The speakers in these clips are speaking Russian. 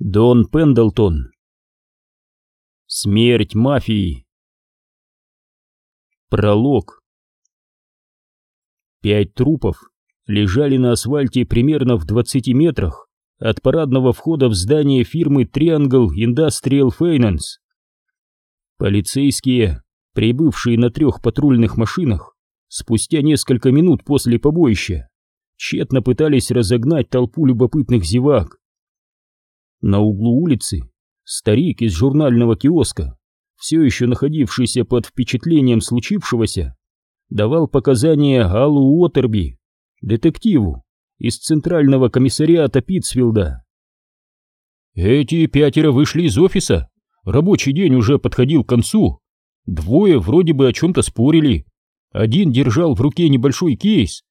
Дон Пендлтон. Смерть мафии. Пролог. Пять трупов лежали на асфальте примерно в 20 метрах от парадного входа в здание фирмы Triangle Industrial Finance. Полицейские, прибывшие на трех патрульных машинах, спустя несколько минут после побоища, тщетно пытались разогнать толпу любопытных зевак. На углу улицы старик из журнального киоска, все еще находившийся под впечатлением случившегося, давал показания Аллу Уотерби, детективу из центрального комиссариата Питсфилда. Эти пятеро вышли из офиса, рабочий день уже подходил к концу, двое вроде бы о чем-то спорили, один держал в руке небольшой кейс,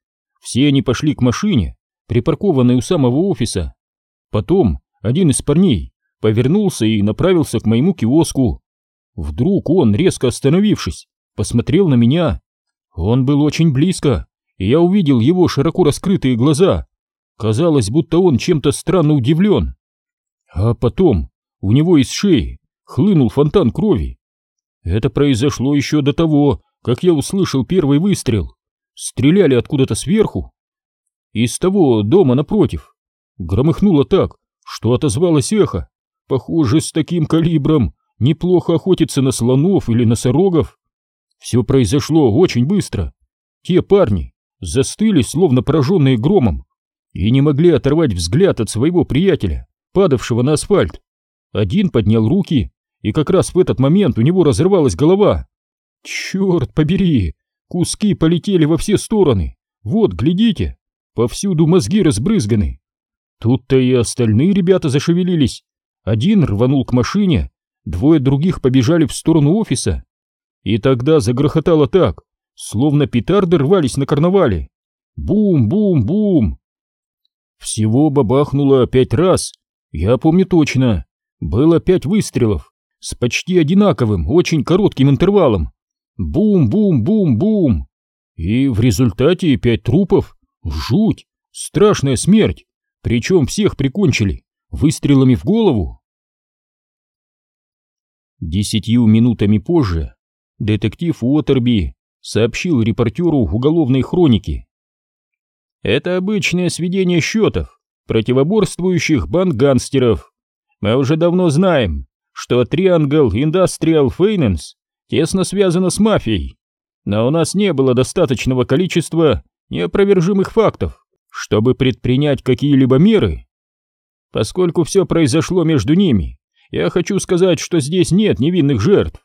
все они пошли к машине, припаркованной у самого офиса. Потом один из парней повернулся и направился к моему киоску. Вдруг он, резко остановившись, посмотрел на меня. Он был очень близко, и я увидел его широко раскрытые глаза. Казалось, будто он чем-то странно удивлен. А потом у него из шеи хлынул фонтан крови. Это произошло еще до того, как я услышал первый выстрел. Стреляли откуда-то сверху. Из того дома напротив. Громыхнуло так, что отозвалось эхо. Похоже, с таким калибром неплохо охотиться на слонов или носорогов. Все произошло очень быстро. Те парни застыли, словно пораженные громом, и не могли оторвать взгляд от своего приятеля, падавшего на асфальт. Один поднял руки, и как раз в этот момент у него разрывалась голова. Черт побери! Куски полетели во все стороны. Вот, глядите, повсюду мозги разбрызганы. Тут-то и остальные ребята зашевелились. Один рванул к машине, двое других побежали в сторону офиса. И тогда загрохотало так, словно петарды рвались на карнавале. Бум-бум-бум! Всего бабахнуло пять раз, я помню точно. Было пять выстрелов с почти одинаковым, очень коротким интервалом. Бум-бум-бум-бум! И в результате пять трупов. Жуть! Страшная смерть! Причем всех прикончили выстрелами в голову. Десятью минутами позже детектив Уотерби сообщил репортеру уголовной хроники. Это обычное сведение счетов противоборствующих банд-гангстеров. Мы уже давно знаем, что Triangle Industrial Finance тесно связано с мафией, но у нас не было достаточного количества неопровержимых фактов, чтобы предпринять какие-либо меры. Поскольку все произошло между ними, я хочу сказать, что здесь нет невинных жертв.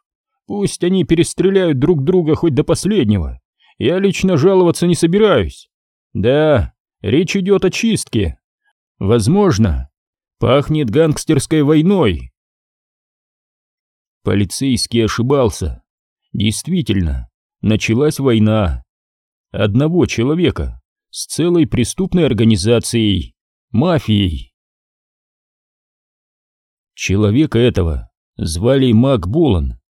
Пусть они перестреляют друг друга хоть до последнего. Я лично жаловаться не собираюсь. Да, речь идет о чистке. Возможно, пахнет гангстерской войной. Полицейский ошибался. Действительно, началась война. Одного человека с целой преступной организацией, мафией. Человека этого звали Мак Болан,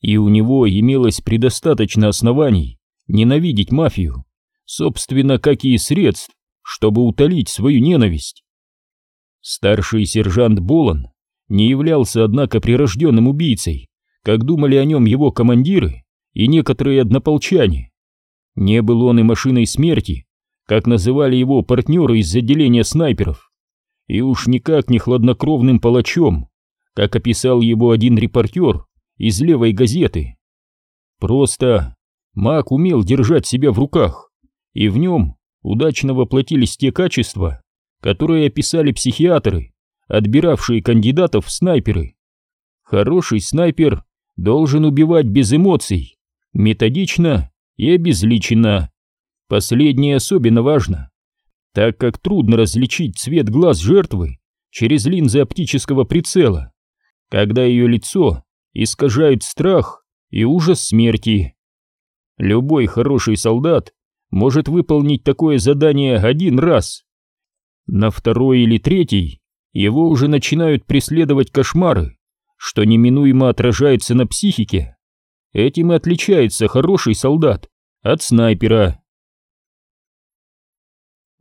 и у него имелось предостаточно оснований ненавидеть мафию, собственно, как и средств, чтобы утолить свою ненависть. Старший сержант Болан не являлся, однако, прирожденным убийцей, как думали о нем его командиры и некоторые однополчане. Не был он и машиной смерти, как называли его партнеры из отделения снайперов, и уж никак не хладнокровным палачом, как описал его один репортер из левой газеты. Просто Мак умел держать себя в руках, и в нем удачно воплотились те качества, которые описали психиатры, отбиравшие кандидатов в снайперы. Хороший снайпер должен убивать без эмоций, методично и обезличенно. Последнее особенно важно, так как трудно различить цвет глаз жертвы через линзы оптического прицела, когда ее лицо искажает страх и ужас смерти. Любой хороший солдат может выполнить такое задание один раз. На второй или третий его уже начинают преследовать кошмары, что неминуемо отражается на психике. Этим и отличается хороший солдат от снайпера.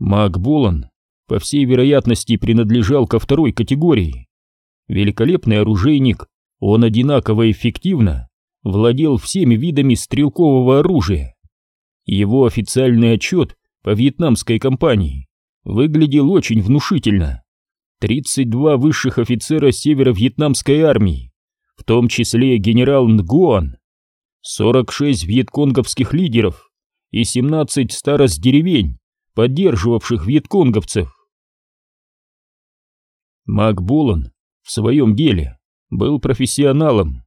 Мак Болан, по всей вероятности, принадлежал ко второй категории. великолепный оружейник, он одинаково эффективно владел всеми видами стрелкового оружия. Его официальный отчет по вьетнамской кампании выглядел очень внушительно. 32 высших офицера северо-вьетнамской армии, в том числе генерал Нгуан, 46 вьетконговских лидеров и 17 старост деревень, поддерживавших вьетконговцев. Мак Болан в своем деле был профессионалом.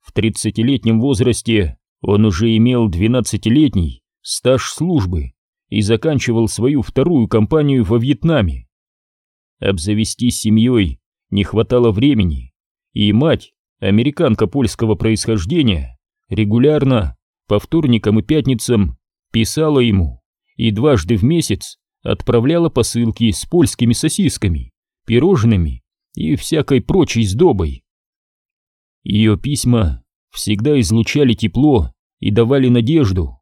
В 30-летнем возрасте он уже имел 12-летний стаж службы и заканчивал свою вторую кампанию во Вьетнаме. Обзавестись семьей не хватало времени, и мать, американка польского происхождения, регулярно, по вторникам и пятницам, писала ему и дважды в месяц отправляла посылки с польскими сосисками, пирожными и всякой прочей сдобой. Ее письма всегда излучали тепло и давали надежду.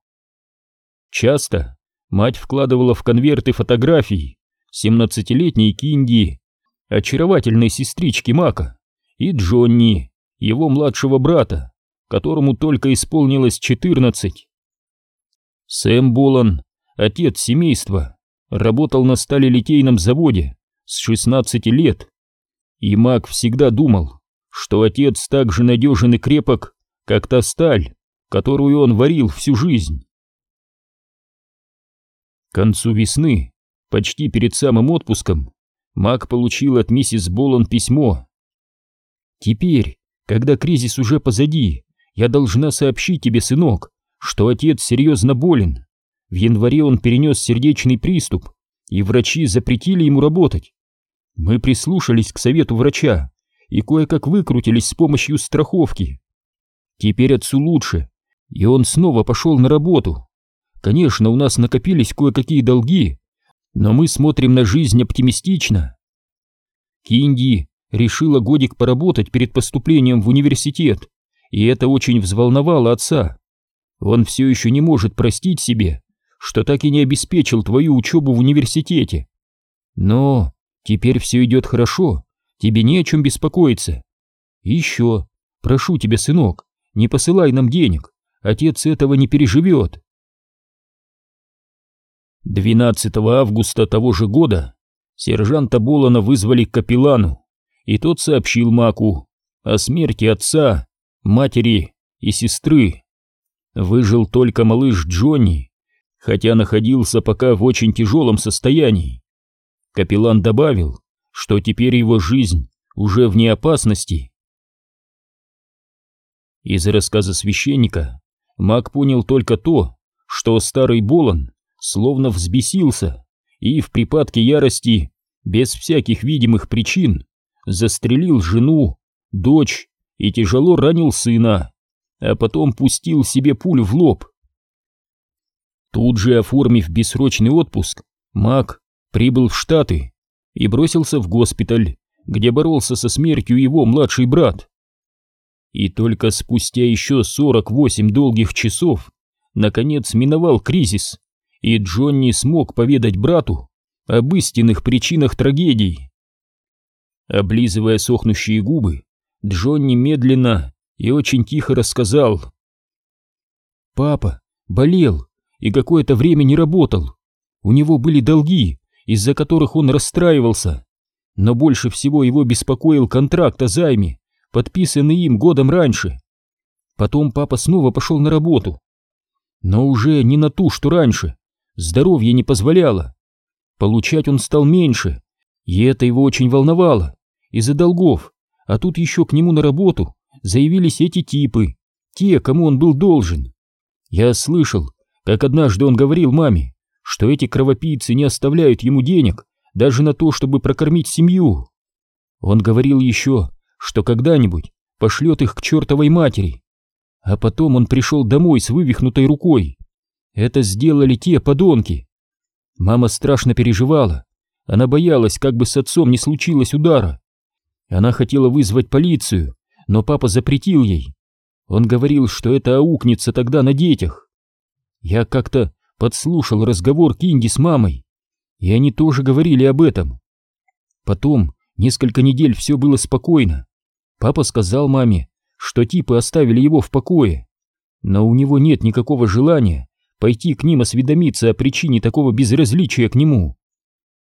Часто мать вкладывала в конверты фотографии 17-летней Кинди, очаровательной сестрички Мака, и Джонни, его младшего брата, которому только исполнилось 14. Сэм Болан, отец семейства, работал на сталелитейном заводе с 16 лет, и Мак всегда думал, что отец так же надежен и крепок, как та сталь, которую он варил всю жизнь. К концу весны, почти перед самым отпуском, Мак получил от миссис Болан письмо. «Теперь, когда кризис уже позади, я должна сообщить тебе, сынок, что отец серьезно болен. В январе он перенес сердечный приступ, и врачи запретили ему работать. Мы прислушались к совету врача и кое-как выкрутились с помощью страховки. Теперь отцу лучше, и он снова пошел на работу. Конечно, у нас накопились кое-какие долги, но мы смотрим на жизнь оптимистично. Кинди решила годик поработать перед поступлением в университет, и это очень взволновало отца. Он все еще не может простить себе, что так и не обеспечил твою учебу в университете. Но теперь все идет хорошо, тебе не о чем беспокоиться. И еще, прошу тебя, сынок, не посылай нам денег, отец этого не переживет. 12 августа того же года сержанта Болана вызвали к капеллану, и тот сообщил Маку о смерти отца, матери и сестры. Выжил только малыш Джонни, хотя находился пока в очень тяжелом состоянии. Капеллан добавил, что теперь его жизнь уже вне опасности. Из рассказа священника Мак понял только то, что старый Болон словно взбесился и в припадке ярости, без всяких видимых причин, застрелил жену, дочь и тяжело ранил сына, а потом пустил себе пулю в лоб. Тут же, оформив бессрочный отпуск, Мак прибыл в Штаты и бросился в госпиталь, где боролся со смертью его младший брат. И только спустя еще 48 долгих часов наконец миновал кризис, и Джонни смог поведать брату об истинных причинах трагедии. Облизывая сохнущие губы, Джонни медленно и очень тихо рассказал. «Папа болел и какое-то время не работал. У него были долги, из-за которых он расстраивался. Но больше всего его беспокоил контракт о займе, подписанный им годом раньше. Потом папа снова пошел на работу. Но уже не на ту, что раньше здоровье не позволяло. Получать он стал меньше, и это его очень волновало, из-за долгов, а тут еще к нему на работу заявились эти типы, те, кому он был должен. Я слышал, как однажды он говорил маме, что эти кровопийцы не оставляют ему денег даже на то, чтобы прокормить семью. Он говорил еще, что когда-нибудь пошлет их к чертовой матери. А потом он пришел домой с вывихнутой рукой это сделали те подонки. Мама страшно переживала. Она боялась, как бы с отцом не случилось удара. Она хотела вызвать полицию, но папа запретил ей. Он говорил, что это аукнется тогда на детях. Я как-то подслушал разговор Кинди с мамой, и они тоже говорили об этом. Потом Несколько недель все было спокойно. Папа сказал маме, что типы оставили его в покое. Но у него нет никакого желания пойти к ним осведомиться о причине такого безразличия к нему.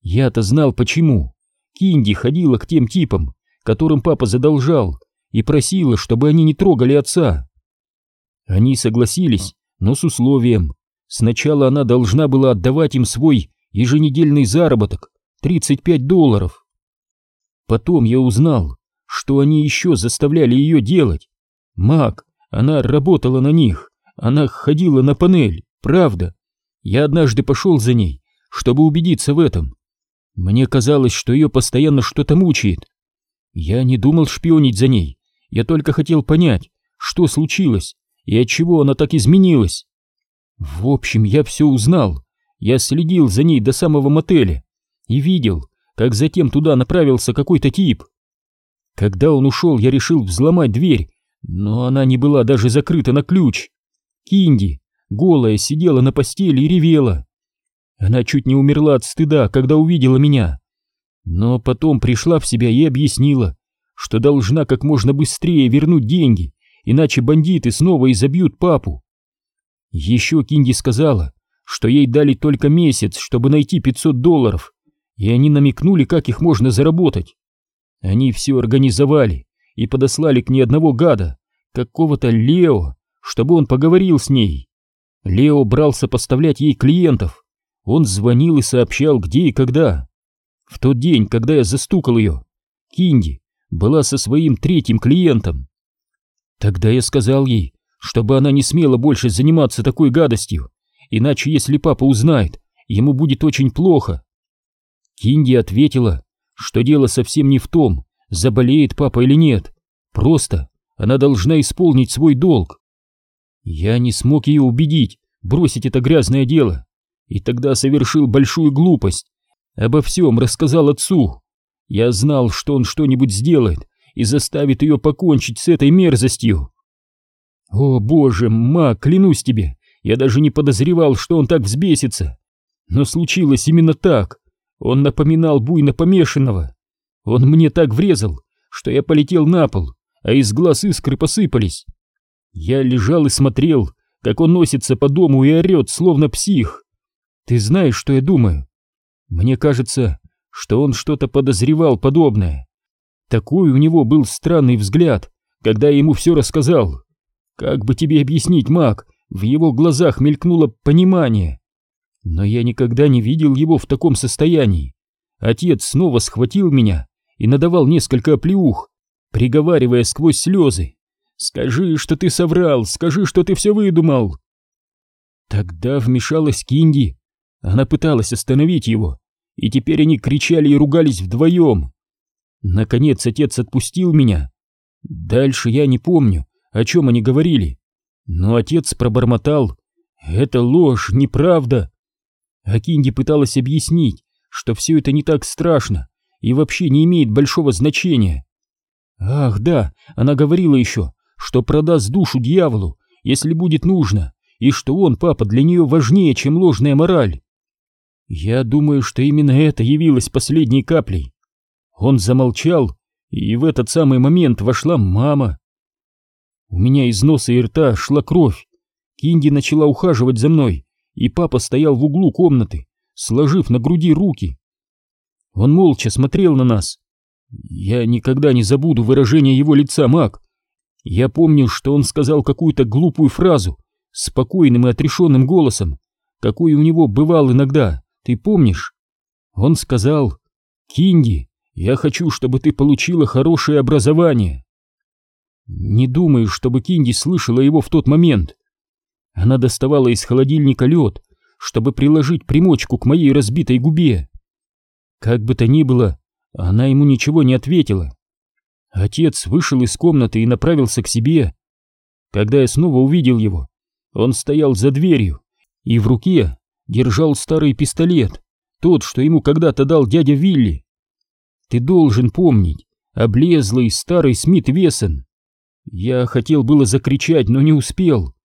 Я-то знал почему. Кинди ходила к тем типам, которым папа задолжал, и просила, чтобы они не трогали отца. Они согласились, но с условием. Сначала она должна была отдавать им свой еженедельный заработок, 35 долларов. Потом я узнал, что они еще заставляли ее делать. Мак, она работала на них, она ходила на панель, правда. Я однажды пошел за ней, чтобы убедиться в этом. Мне казалось, что ее постоянно что-то мучает. Я не думал шпионить за ней, я только хотел понять, что случилось и от чего она так изменилась. В общем, я все узнал. Я следил за ней до самого мотеля и видел, как затем туда направился какой-то тип. Когда он ушел, я решил взломать дверь, но она не была даже закрыта на ключ. Кинди, голая, сидела на постели и ревела. Она чуть не умерла от стыда, когда увидела меня. Но потом пришла в себя и объяснила, что должна как можно быстрее вернуть деньги, иначе бандиты снова изобьют папу. Еще Кинди сказала, что ей дали только месяц, чтобы найти 500 долларов, и они намекнули, как их можно заработать. Они все организовали и подослали к ней одного гада, какого-то Лео, чтобы он поговорил с ней. Лео брался поставлять ей клиентов. Он звонил и сообщал, где и когда. В тот день, когда я застукал ее, Кинди была со своим третьим клиентом. Тогда я сказал ей, чтобы она не смела больше заниматься такой гадостью, иначе если папа узнает, ему будет очень плохо. Кинди ответила, что дело совсем не в том, заболеет папа или нет, просто она должна исполнить свой долг. Я не смог ее убедить бросить это грязное дело, и тогда совершил большую глупость, обо всем рассказал отцу. Я знал, что он что-нибудь сделает и заставит ее покончить с этой мерзостью. О, боже, ма, клянусь тебе, я даже не подозревал, что он так взбесится. Но случилось именно так. Он напоминал буйно помешанного. Он мне так врезал, что я полетел на пол, а из глаз искры посыпались. Я лежал и смотрел, как он носится по дому и орет, словно псих. Ты знаешь, что я думаю? Мне кажется, что он что-то подозревал подобное. Такой у него был странный взгляд, когда я ему все рассказал. Как бы тебе объяснить, маг, в его глазах мелькнуло понимание. Но я никогда не видел его в таком состоянии. Отец снова схватил меня и надавал несколько оплеух, приговаривая сквозь слезы. «Скажи, что ты соврал, скажи, что ты все выдумал!» Тогда вмешалась Кинди. Она пыталась остановить его, и теперь они кричали и ругались вдвоем. Наконец отец отпустил меня. Дальше я не помню, о чем они говорили, но отец пробормотал «Это ложь, неправда!» А Кинди пыталась объяснить, что все это не так страшно и вообще не имеет большого значения. Ах, да, она говорила еще, что продаст душу дьяволу, если будет нужно, и что он, папа, для нее важнее, чем ложная мораль. Я думаю, что именно это явилось последней каплей. Он замолчал, и в этот самый момент вошла мама. У меня из носа и рта шла кровь. Кинди начала ухаживать за мной, и папа стоял в углу комнаты, сложив на груди руки. Он молча смотрел на нас. Я никогда не забуду выражение его лица, маг. Я помню, что он сказал какую-то глупую фразу, спокойным и отрешенным голосом, какой у него бывал иногда, ты помнишь? Он сказал, «Кинди, я хочу, чтобы ты получила хорошее образование». Не думаю, чтобы Кинди слышала его в тот момент. Она доставала из холодильника лед, чтобы приложить примочку к моей разбитой губе. Как бы то ни было, она ему ничего не ответила. Отец вышел из комнаты и направился к себе. Когда я снова увидел его, он стоял за дверью и в руке держал старый пистолет, тот, что ему когда-то дал дядя Вилли. Ты должен помнить, облезлый старый Смит Вессон. Я хотел было закричать, но не успел.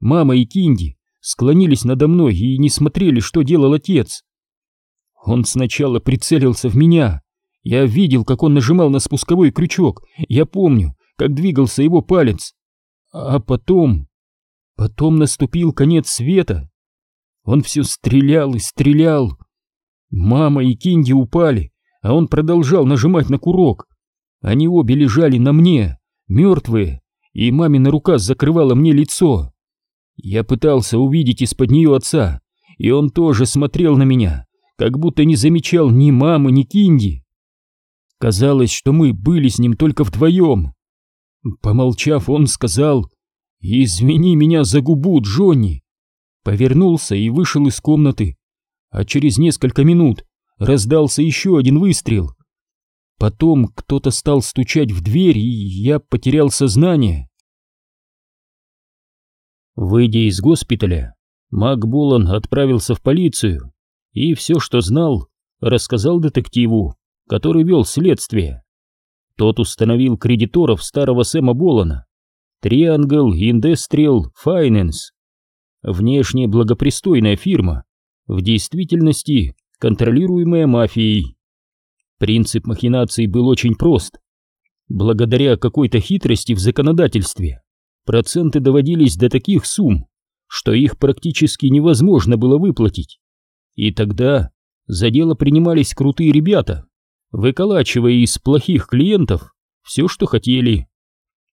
Мама и Кинди склонились надо мной и не смотрели, что делал отец. Он сначала прицелился в меня Я видел, как он нажимал на спусковой крючок. Я помню, как двигался его палец. А потом... Потом наступил конец света. Он все стрелял и стрелял. Мама и Кинди упали, а он продолжал нажимать на курок. Они обе лежали на мне, мертвые, и мамина рука закрывала мне лицо. Я пытался увидеть из-под нее отца, и он тоже смотрел на меня, как будто не замечал ни мамы, ни Кинди. Казалось, что мы были с ним только вдвоем. Помолчав, он сказал «Извини меня за губу, Джонни!» Повернулся и вышел из комнаты, а через несколько минут раздался еще один выстрел. Потом кто-то стал стучать в дверь, и я потерял сознание. Выйдя из госпиталя, Мак Болан отправился в полицию и все, что знал, рассказал детективу, который вел следствие. Тот установил кредиторов старого Сэма Болана, Triangle Industrial Finance. Внешне благопристойная фирма, в действительности контролируемая мафией. Принцип махинаций был очень прост. Благодаря какой-то хитрости в законодательстве проценты доводились до таких сумм, что их практически невозможно было выплатить. И тогда за дело принимались крутые ребята, выколачивая из плохих клиентов все, что хотели.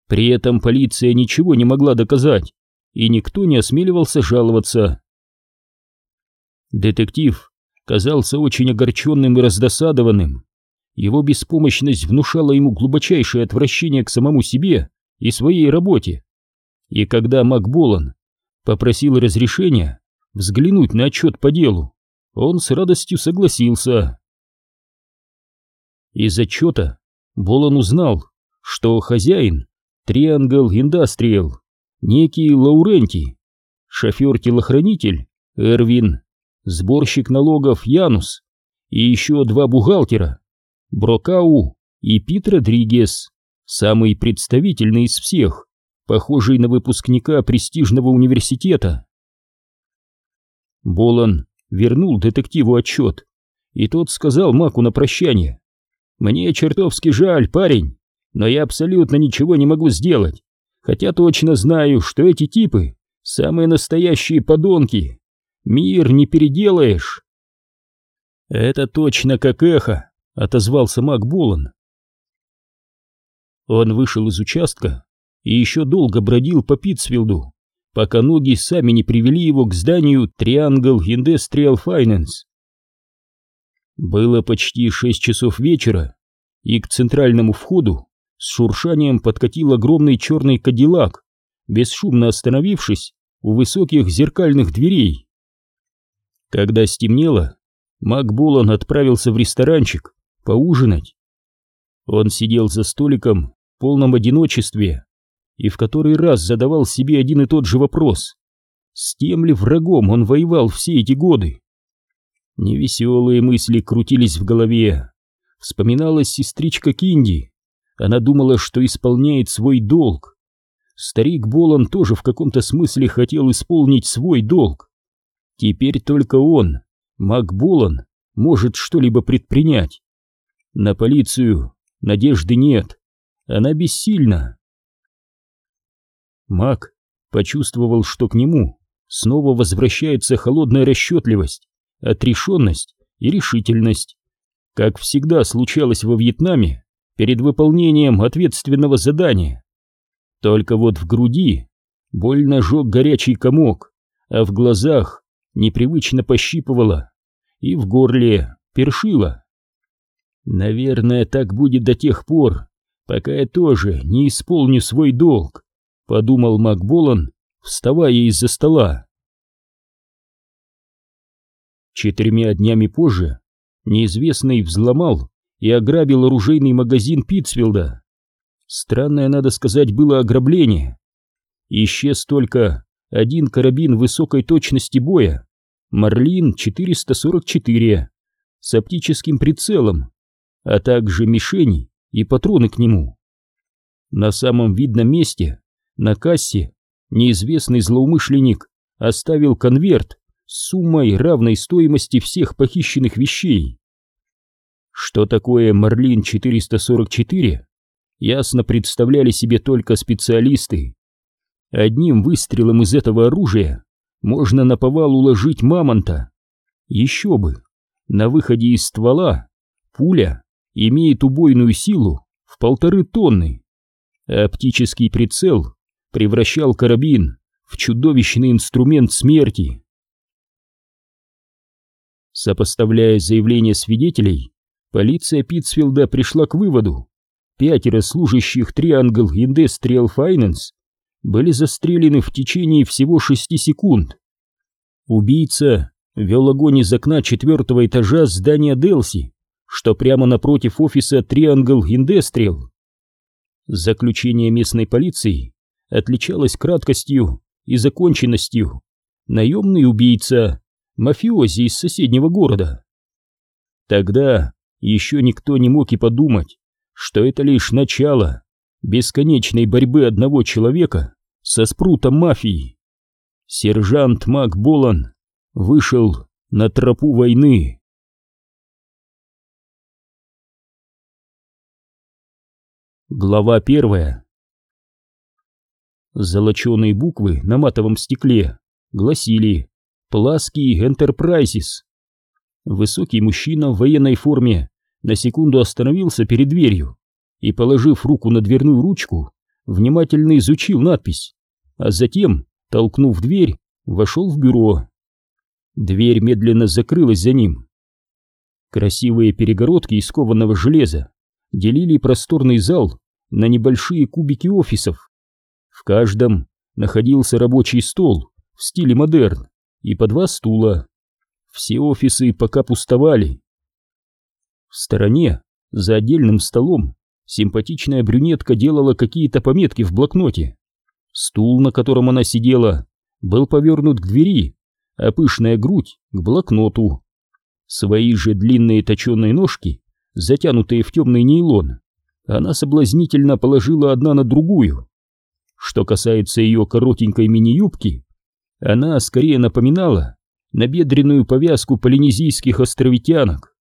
При этом полиция ничего не могла доказать, и никто не осмеливался жаловаться. Детектив казался очень огорченным и раздосадованным. Его беспомощность внушала ему глубочайшее отвращение к самому себе и своей работе. И когда Макболан попросил разрешения взглянуть на отчет по делу, он с радостью согласился. Из отчета Болон узнал, что хозяин Triangle Industrial, некий Лауренти, шофер-телохранитель Эрвин, сборщик налогов Янус и еще два бухгалтера Брокау и Пит Родригес, самый представительный из всех, похожий на выпускника престижного университета. Болон вернул детективу отчет, и тот сказал Маку на прощание. «Мне чертовски жаль, парень, но я абсолютно ничего не могу сделать, хотя точно знаю, что эти типы — самые настоящие подонки. Мир не переделаешь». «Это точно как эхо», — отозвался Мак Болон. Он вышел из участка и еще долго бродил по Питсфилду, пока ноги сами не привели его к зданию Triangle Industrial Finance. Было почти шесть часов вечера, и к центральному входу с шуршанием подкатил огромный черный кадиллак, бесшумно остановившись у высоких зеркальных дверей. Когда стемнело, Макболан отправился в ресторанчик поужинать. Он сидел за столиком в полном одиночестве, и в который раз задавал себе один и тот же вопрос. С тем ли врагом он воевал все эти годы? Невеселые мысли крутились в голове. Вспоминалась сестричка Кинди. Она думала, что исполняет свой долг. Старик Болон тоже в каком-то смысле хотел исполнить свой долг. Теперь только он, Мак Болон, может что-либо предпринять. На полицию надежды нет. Она бессильна. Мак почувствовал, что к нему снова возвращается холодная расчетливость, отрешенность и решительность. Как всегда случалось во Вьетнаме перед выполнением ответственного задания. Только вот в груди больно жег горячий комок, а в глазах непривычно пощипывало и в горле першило. Наверное, так будет до тех пор, пока я тоже не исполню свой долг подумал Макболан, вставая из-за стола. Четырьмя днями позже неизвестный взломал и ограбил оружейный магазин Питцфилда. Странное, надо сказать, было ограбление. Исчез только один карабин высокой точности боя, Марлин 444, с оптическим прицелом, а также мишени и патроны к нему. На самом видном месте на кассе неизвестный злоумышленник оставил конверт с суммой равной стоимости всех похищенных вещей. Что такое Марлин-444, ясно представляли себе только специалисты. Одним выстрелом из этого оружия можно на повал уложить мамонта. Еще бы, на выходе из ствола пуля имеет убойную силу в полторы тонны. Оптический прицел превращал карабин в чудовищный инструмент смерти. Сопоставляя заявления свидетелей, полиция Питтсфилда пришла к выводу, пятеро служащих Triangle Industrial Finance были застрелены в течение всего шести секунд. Убийца вел огонь из окна четвертого этажа здания Делси, что прямо напротив офиса Triangle Industrial. Заключение местной полиции отличалось краткостью и законченностью. Наемный убийца, мафиози из соседнего города. Тогда еще никто не мог и подумать, что это лишь начало бесконечной борьбы одного человека со спрутом мафии. Сержант Мак Болан вышел на тропу войны. Глава первая Золоченые буквы на матовом стекле гласили «Плаский Энтерпрайзис». Высокий мужчина в военной форме на секунду остановился перед дверью и, положив руку на дверную ручку, внимательно изучил надпись, а затем, толкнув дверь, вошел в бюро. Дверь медленно закрылась за ним. Красивые перегородки из кованого железа делили просторный зал на небольшие кубики офисов. В каждом находился рабочий стол в стиле модерн и по два стула. Все офисы пока пустовали. В стороне, за отдельным столом, симпатичная брюнетка делала какие-то пометки в блокноте. Стул, на котором она сидела, был повернут к двери, а пышная грудь — к блокноту. Свои же длинные точеные ножки, затянутые в темный нейлон, она соблазнительно положила одна на другую. Что касается ее коротенькой мини-юбки, она скорее напоминала набедренную повязку полинезийских островитянок.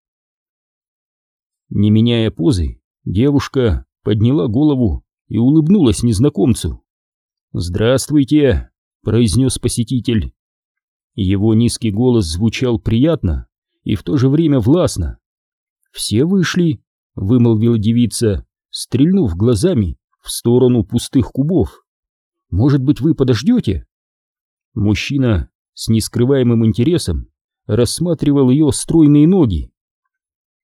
Не меняя позы, девушка подняла голову и улыбнулась незнакомцу. «Здравствуйте», — произнес посетитель. Его низкий голос звучал приятно и в то же время властно. «Все вышли», — вымолвила девица, стрельнув глазами в сторону пустых кубов. «Может быть, вы подождете?» Мужчина с нескрываемым интересом рассматривал ее стройные ноги.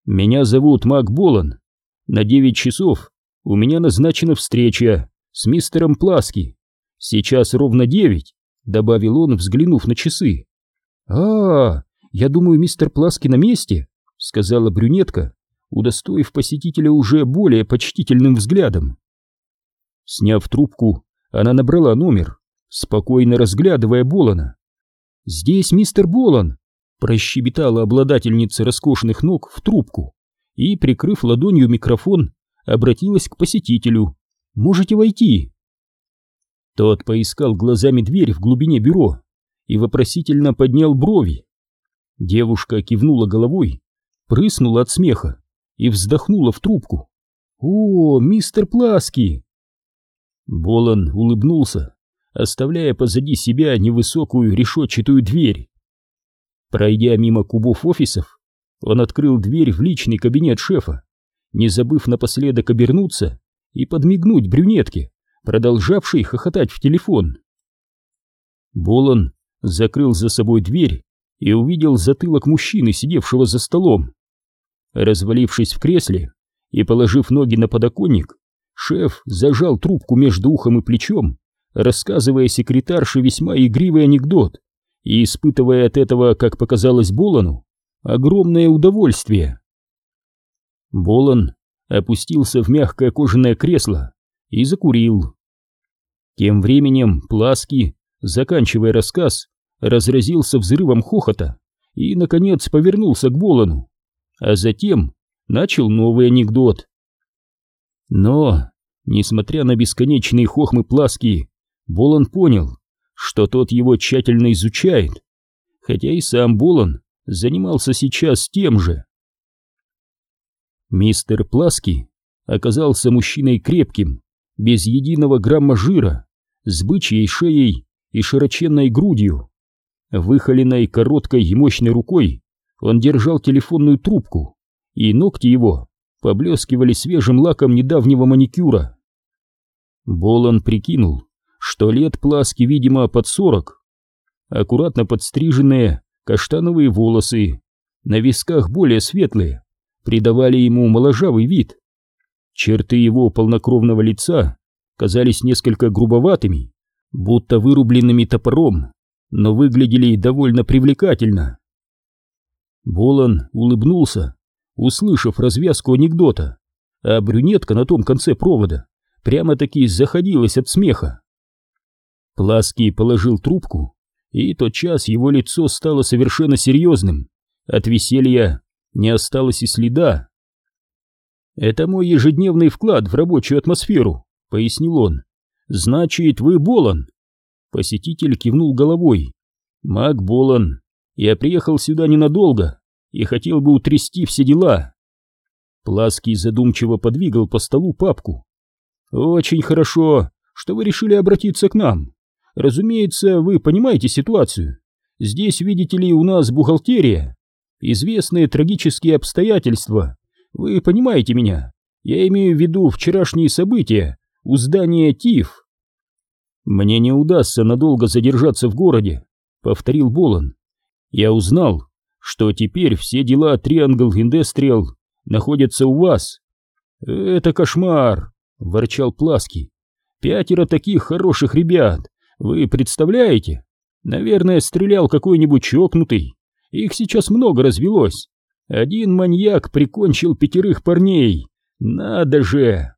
«Меня зовут Мак Болан. На девять часов у меня назначена встреча с мистером Пласки. Сейчас ровно девять», — добавил он, взглянув на часы. «А, -а я думаю, мистер Пласки на месте», — сказала брюнетка, удостоив посетителя уже более почтительным взглядом. Сняв трубку, она набрала номер, спокойно разглядывая Болана. «Здесь мистер Болан!» — прощебетала обладательница роскошных ног в трубку и, прикрыв ладонью микрофон, обратилась к посетителю. «Можете войти!» Тот поискал глазами дверь в глубине бюро и вопросительно поднял брови. Девушка кивнула головой, прыснула от смеха и вздохнула в трубку. «О, мистер Пласки!» Болон улыбнулся, оставляя позади себя невысокую решетчатую дверь. Пройдя мимо кубов офисов, он открыл дверь в личный кабинет шефа, не забыв напоследок обернуться и подмигнуть брюнетке, продолжавшей хохотать в телефон. Болон закрыл за собой дверь и увидел затылок мужчины, сидевшего за столом. Развалившись в кресле и положив ноги на подоконник, шеф зажал трубку между ухом и плечом, рассказывая секретарше весьма игривый анекдот и испытывая от этого, как показалось Болону, огромное удовольствие. Болон опустился в мягкое кожаное кресло и закурил. Тем временем Пласки, заканчивая рассказ, разразился взрывом хохота и, наконец, повернулся к Болону а затем начал новый анекдот. Но, несмотря на бесконечные хохмы Пласки, Болон понял, что тот его тщательно изучает, хотя и сам Болон занимался сейчас тем же. Мистер Пласки оказался мужчиной крепким, без единого грамма жира, с бычьей шеей и широченной грудью. Выхоленной короткой и мощной рукой он держал телефонную трубку, и ногти его поблескивали свежим лаком недавнего маникюра. Болон прикинул, что лет Пласки, видимо, под сорок. Аккуратно подстриженные каштановые волосы, на висках более светлые, придавали ему моложавый вид. Черты его полнокровного лица казались несколько грубоватыми, будто вырубленными топором, но выглядели довольно привлекательно. Болон улыбнулся, услышав развязку анекдота, а брюнетка на том конце провода прямо-таки заходилась от смеха. Плаский положил трубку, и тотчас его лицо стало совершенно серьезным. От веселья не осталось и следа. «Это мой ежедневный вклад в рабочую атмосферу», — пояснил он. «Значит, вы Болон?» Посетитель кивнул головой. «Мак Болон. Я приехал сюда ненадолго и хотел бы утрясти все дела». Плаский задумчиво подвигал по столу папку. «Очень хорошо, что вы решили обратиться к нам. Разумеется, вы понимаете ситуацию. Здесь, видите ли, у нас бухгалтерия. Известные трагические обстоятельства. Вы понимаете меня? Я имею в виду вчерашние события у здания ТИФ. Мне не удастся надолго задержаться в городе, повторил Болон. Я узнал, что теперь все дела Triangle Industrial находятся у вас. Это кошмар, ворчал Пласки. Пятеро таких хороших ребят, вы представляете? Наверное, стрелял какой-нибудь чокнутый. Их сейчас много развелось. Один маньяк прикончил пятерых парней. Надо же!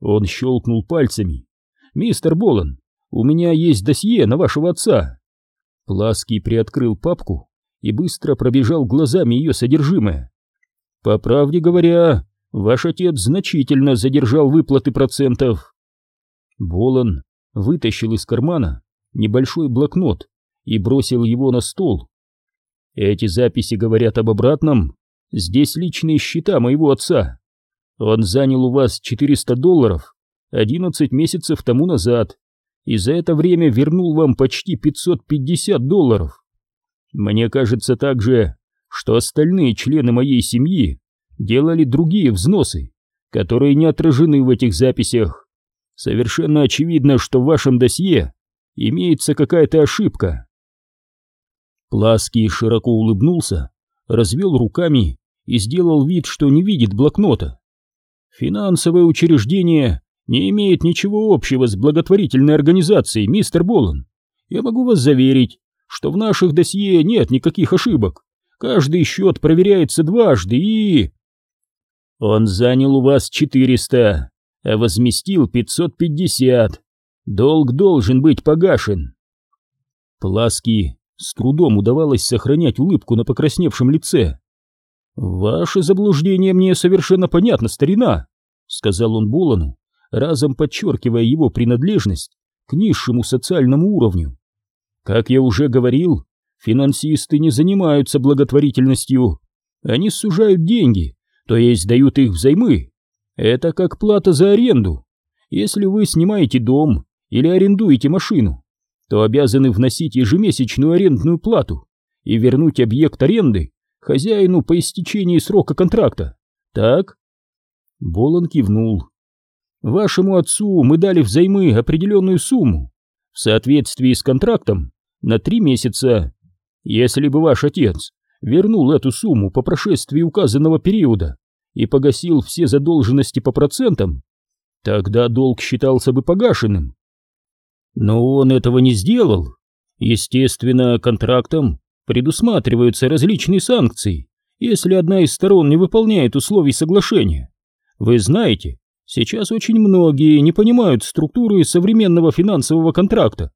Он щелкнул пальцами. «Мистер Болан, у меня есть досье на вашего отца». Плаский приоткрыл папку и быстро пробежал глазами ее содержимое. «По правде говоря, ваш отец значительно задержал выплаты процентов». Болан вытащил из кармана небольшой блокнот и бросил его на стол. Эти записи говорят об обратном. Здесь личные счета моего отца. Он занял у вас 400 долларов 11 месяцев тому назад и за это время вернул вам почти 550 долларов. Мне кажется также, что остальные члены моей семьи делали другие взносы, которые не отражены в этих записях. Совершенно очевидно, что в вашем досье имеется какая-то ошибка. Плаский широко улыбнулся, развел руками и сделал вид, что не видит блокнота. Финансовое учреждение не имеет ничего общего с благотворительной организацией, мистер Болон. Я могу вас заверить, что в наших досье нет никаких ошибок. Каждый счет проверяется дважды и... Он занял у вас 400, а возместил 550. Долг должен быть погашен. Пласки с трудом удавалось сохранять улыбку на покрасневшем лице. «Ваше заблуждение мне совершенно понятно, старина», — сказал он Болону, разом подчеркивая его принадлежность к низшему социальному уровню. «Как я уже говорил, финансисты не занимаются благотворительностью. Они сужают деньги, то есть дают их взаймы, это как плата за аренду. Если вы снимаете дом или арендуете машину, то обязаны вносить ежемесячную арендную плату и вернуть объект аренды хозяину по истечении срока контракта. Так? Болон кивнул. Вашему отцу мы дали взаймы определенную сумму в соответствии с контрактом на три месяца. Если бы ваш отец вернул эту сумму по прошествии указанного периода, и погасил все задолженности по процентам, тогда долг считался бы погашенным. Но он этого не сделал. Естественно, контрактом предусматриваются различные санкции, если одна из сторон не выполняет условий соглашения. Вы знаете, сейчас очень многие не понимают структуры современного финансового контракта.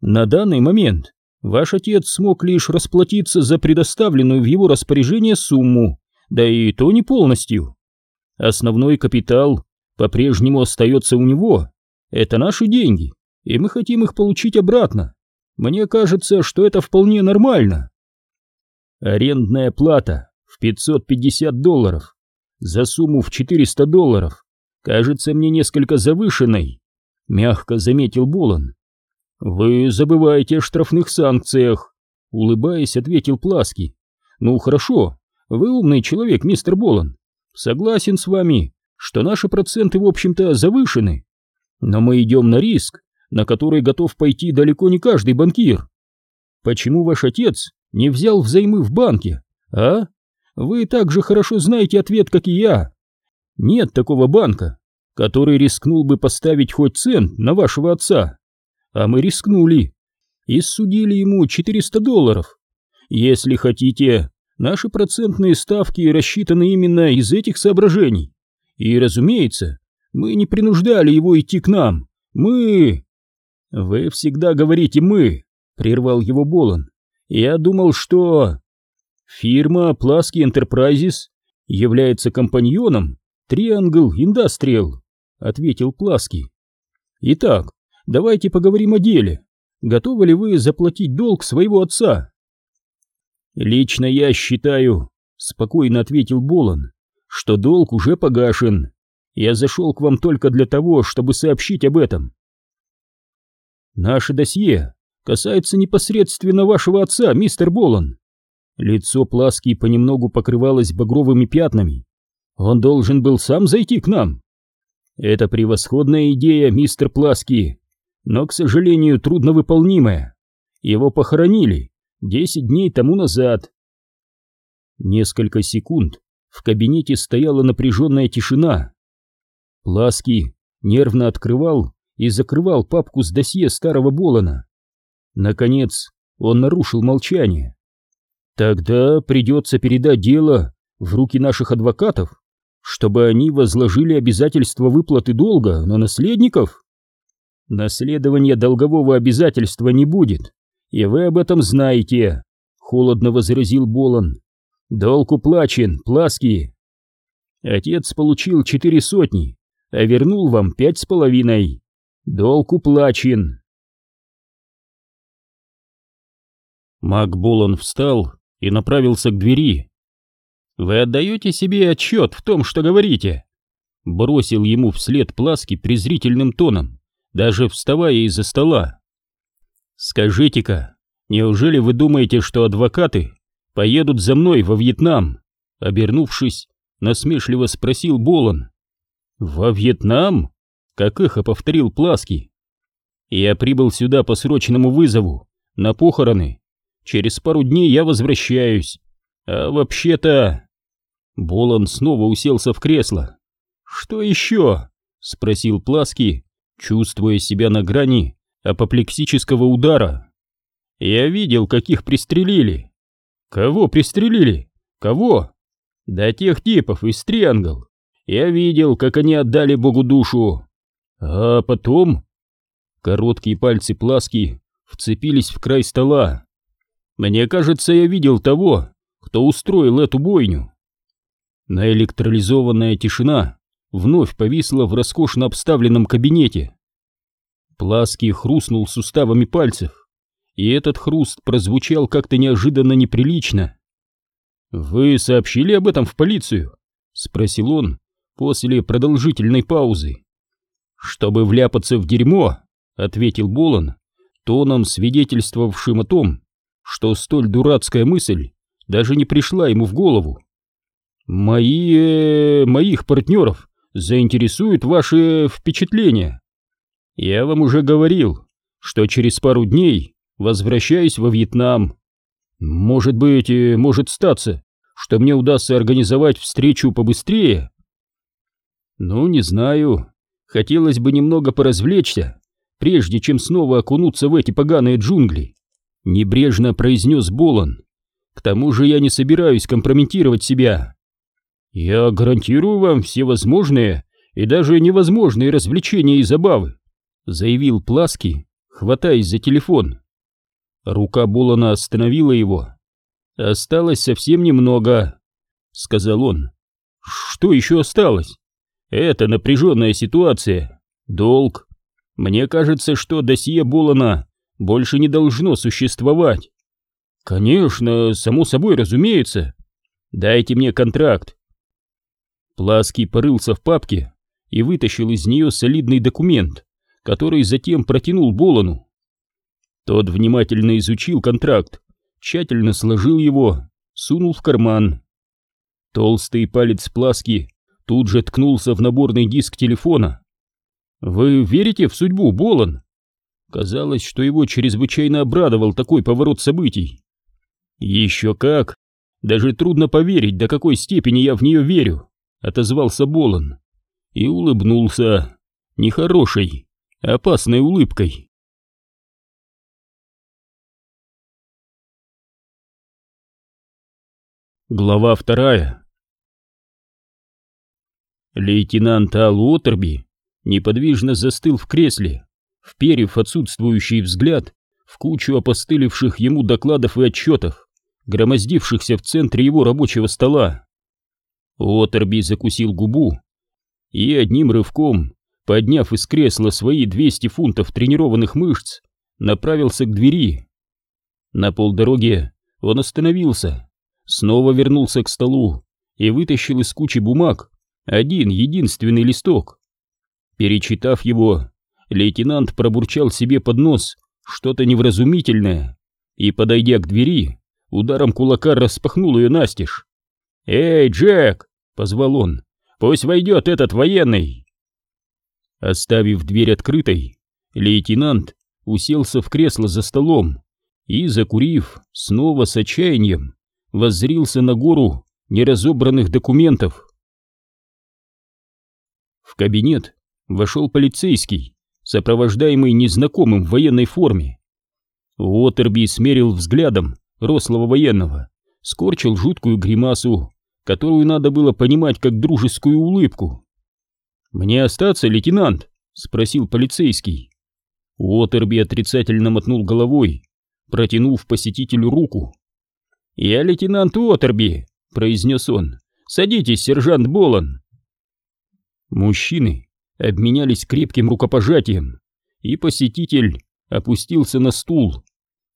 На данный момент ваш отец смог лишь расплатиться за предоставленную в его распоряжение сумму, да и то не полностью. Основной капитал по-прежнему остается у него. Это наши деньги, и мы хотим их получить обратно. Мне кажется, что это вполне нормально. Арендная плата в 550 долларов. за сумму в 400 долларов кажется мне несколько завышенной, мягко заметил Болон. Вы забываете о штрафных санкциях, улыбаясь, ответил Пласки. Ну хорошо, вы умный человек, мистер Болон. Согласен с вами, что наши проценты, в общем-то, завышены. Но мы идем на риск, на который готов пойти далеко не каждый банкир. Почему ваш отец не взял взаймы в банке, а? Вы так же хорошо знаете ответ, как и я. Нет такого банка, который рискнул бы поставить хоть цент на вашего отца. А мы рискнули и судили ему 400 долларов. Если хотите, наши процентные ставки рассчитаны именно из этих соображений. И, разумеется, мы не принуждали его идти к нам. Мы... Вы всегда говорите «мы», — прервал его Болон. Я думал, что... Фирма Plasky Enterprises является компаньоном Triangle Industrial, ответил Пласки. Итак, давайте поговорим о деле. Готовы ли вы заплатить долг своего отца? Лично я считаю, спокойно ответил Болон, что долг уже погашен. Я зашел к вам только для того, чтобы сообщить об этом. Наше досье касается непосредственно вашего отца, мистер Болон. Лицо Пласки понемногу покрывалось багровыми пятнами. Он должен был сам зайти к нам. Это превосходная идея, мистер Пласки, но, к сожалению, трудновыполнимая. Его похоронили десять дней тому назад. Несколько секунд в кабинете стояла напряженная тишина. Пласки нервно открывал и закрывал папку с досье старого Болона. Наконец, он нарушил молчание. Тогда придется передать дело в руки наших адвокатов, чтобы они возложили обязательство выплаты долга на наследников. Наследования долгового обязательства не будет, и вы об этом знаете, холодно возразил Болон. Долг уплачен, пласки. Отец получил четыре сотни, а вернул вам пять с половиной. Долг уплачен. Мак Болон встал и направился к двери. «Вы отдаете себе отчет в том, что говорите?» Бросил ему вслед Пласки презрительным тоном, даже вставая из-за стола. «Скажите-ка, неужели вы думаете, что адвокаты поедут за мной во Вьетнам?» Обернувшись, насмешливо спросил Болон. «Во Вьетнам?» — как эхо повторил Пласки. «Я прибыл сюда по срочному вызову, на похороны Через пару дней я возвращаюсь. А вообще-то...» Болон снова уселся в кресло. «Что еще?» — спросил Пласки, чувствуя себя на грани апоплексического удара. «Я видел, как их пристрелили». «Кого пристрелили? Кого?» «Да тех типов из Триангл. Я видел, как они отдали Богу душу. А потом...» Короткие пальцы Пласки вцепились в край стола. Мне кажется, я видел того, кто устроил эту бойню. Наэлектролизованная тишина вновь повисла в роскошно обставленном кабинете. Плаский хрустнул суставами пальцев, и этот хруст прозвучал как-то неожиданно неприлично. «Вы сообщили об этом в полицию?» — спросил он после продолжительной паузы. «Чтобы вляпаться в дерьмо», — ответил Болон, тоном свидетельствовавшим о том, что столь дурацкая мысль даже не пришла ему в голову. «Мои... Э, моих партнеров заинтересуют ваши впечатления. Я вам уже говорил, что через пару дней возвращаюсь во Вьетнам. Может быть, может статься, что мне удастся организовать встречу побыстрее. Ну, не знаю. Хотелось бы немного поразвлечься, прежде чем снова окунуться в эти поганые джунгли. Небрежно произнес Болон. К тому же я не собираюсь компрометировать себя. Я гарантирую вам все возможные и даже невозможные развлечения и забавы, заявил Пласки, хватаясь за телефон. Рука Болона остановила его. Осталось совсем немного, сказал он. Что еще осталось? Это напряженная ситуация, долг. Мне кажется, что досье Болона больше не должно существовать. Конечно, само собой разумеется. Дайте мне контракт. Плаский порылся в папке и вытащил из нее солидный документ, который затем протянул Болону. Тот внимательно изучил контракт, тщательно сложил его, сунул в карман. Толстый палец Пласки тут же ткнулся в наборный диск телефона. «Вы верите в судьбу, Болон?» Казалось, что его чрезвычайно обрадовал такой поворот событий. «Еще как! Даже трудно поверить, до какой степени я в нее верю!» — отозвался Болон. И улыбнулся. Нехорошей, опасной улыбкой. Глава вторая Лейтенант Ал Уотерби неподвижно застыл в кресле, вперев отсутствующий взгляд в кучу опостылевших ему докладов и отчетов, громоздившихся в центре его рабочего стола. Уотерби закусил губу и одним рывком, подняв из кресла свои 200 фунтов тренированных мышц, направился к двери. На полдороге он остановился, снова вернулся к столу и вытащил из кучи бумаг один единственный листок. Перечитав его, лейтенант пробурчал себе под нос что-то невразумительное и, подойдя к двери, ударом кулака распахнул ее настежь. «Эй, Джек!» — позвал он. «Пусть войдет этот военный!» Оставив дверь открытой, лейтенант уселся в кресло за столом и, закурив, снова с отчаянием, воззрился на гору неразобранных документов. В кабинет вошел полицейский, сопровождаемый незнакомым в военной форме. Уотерби смерил взглядом рослого военного, скорчил жуткую гримасу, которую надо было понимать как дружескую улыбку. «Мне остаться, лейтенант?» — спросил полицейский. Уотерби отрицательно мотнул головой, протянув посетителю руку. «Я лейтенант Уотерби», — произнес он. «Садитесь, сержант Болон». Мужчины обменялись крепким рукопожатием, и посетитель опустился на стул.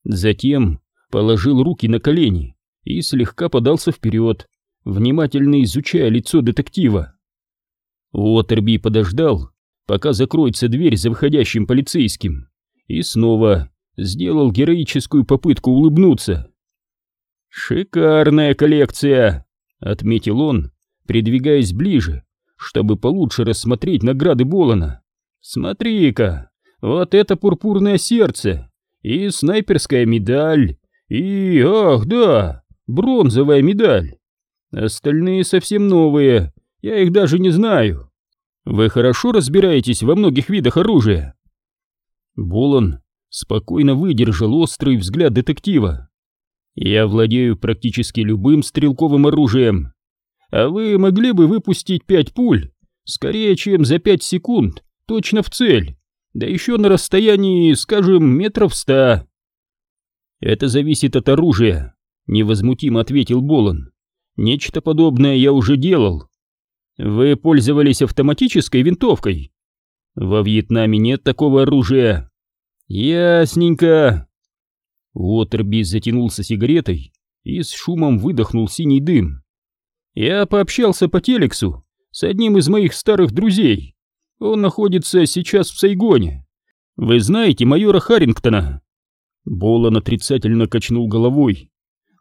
Затем положил руки на колени и слегка подался вперед, внимательно изучая лицо детектива. Уотерби подождал, пока закроется дверь за выходящим полицейским, и снова сделал героическую попытку улыбнуться. «Шикарная коллекция!» — отметил он, придвигаясь ближе чтобы получше рассмотреть награды Болана. Смотри-ка, вот это пурпурное сердце, и снайперская медаль, и, ах, да, бронзовая медаль. Остальные совсем новые, я их даже не знаю. Вы хорошо разбираетесь во многих видах оружия? Болон спокойно выдержал острый взгляд детектива. Я владею практически любым стрелковым оружием, а вы могли бы выпустить пять пуль, скорее, чем за пять секунд, точно в цель, да еще на расстоянии, скажем, метров ста. Это зависит от оружия, невозмутимо ответил Болон. Нечто подобное я уже делал. Вы пользовались автоматической винтовкой? Во Вьетнаме нет такого оружия. Ясненько. Уотерби затянулся сигаретой и с шумом выдохнул синий дым. Я пообщался по телексу с одним из моих старых друзей. Он находится сейчас в Сайгоне. Вы знаете майора Харрингтона?» Болон отрицательно качнул головой.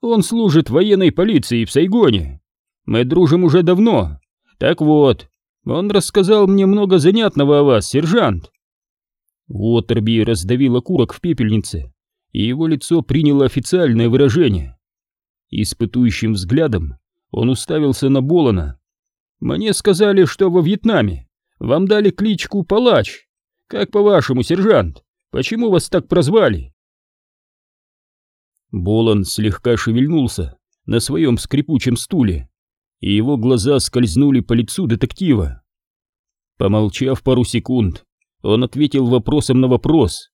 «Он служит военной полиции в Сайгоне. Мы дружим уже давно. Так вот, он рассказал мне много занятного о вас, сержант». Уотерби раздавил окурок в пепельнице, и его лицо приняло официальное выражение. Испытующим взглядом он уставился на Болона. «Мне сказали, что во Вьетнаме вам дали кличку Палач. Как по-вашему, сержант, почему вас так прозвали?» Болон слегка шевельнулся на своем скрипучем стуле, и его глаза скользнули по лицу детектива. Помолчав пару секунд, он ответил вопросом на вопрос.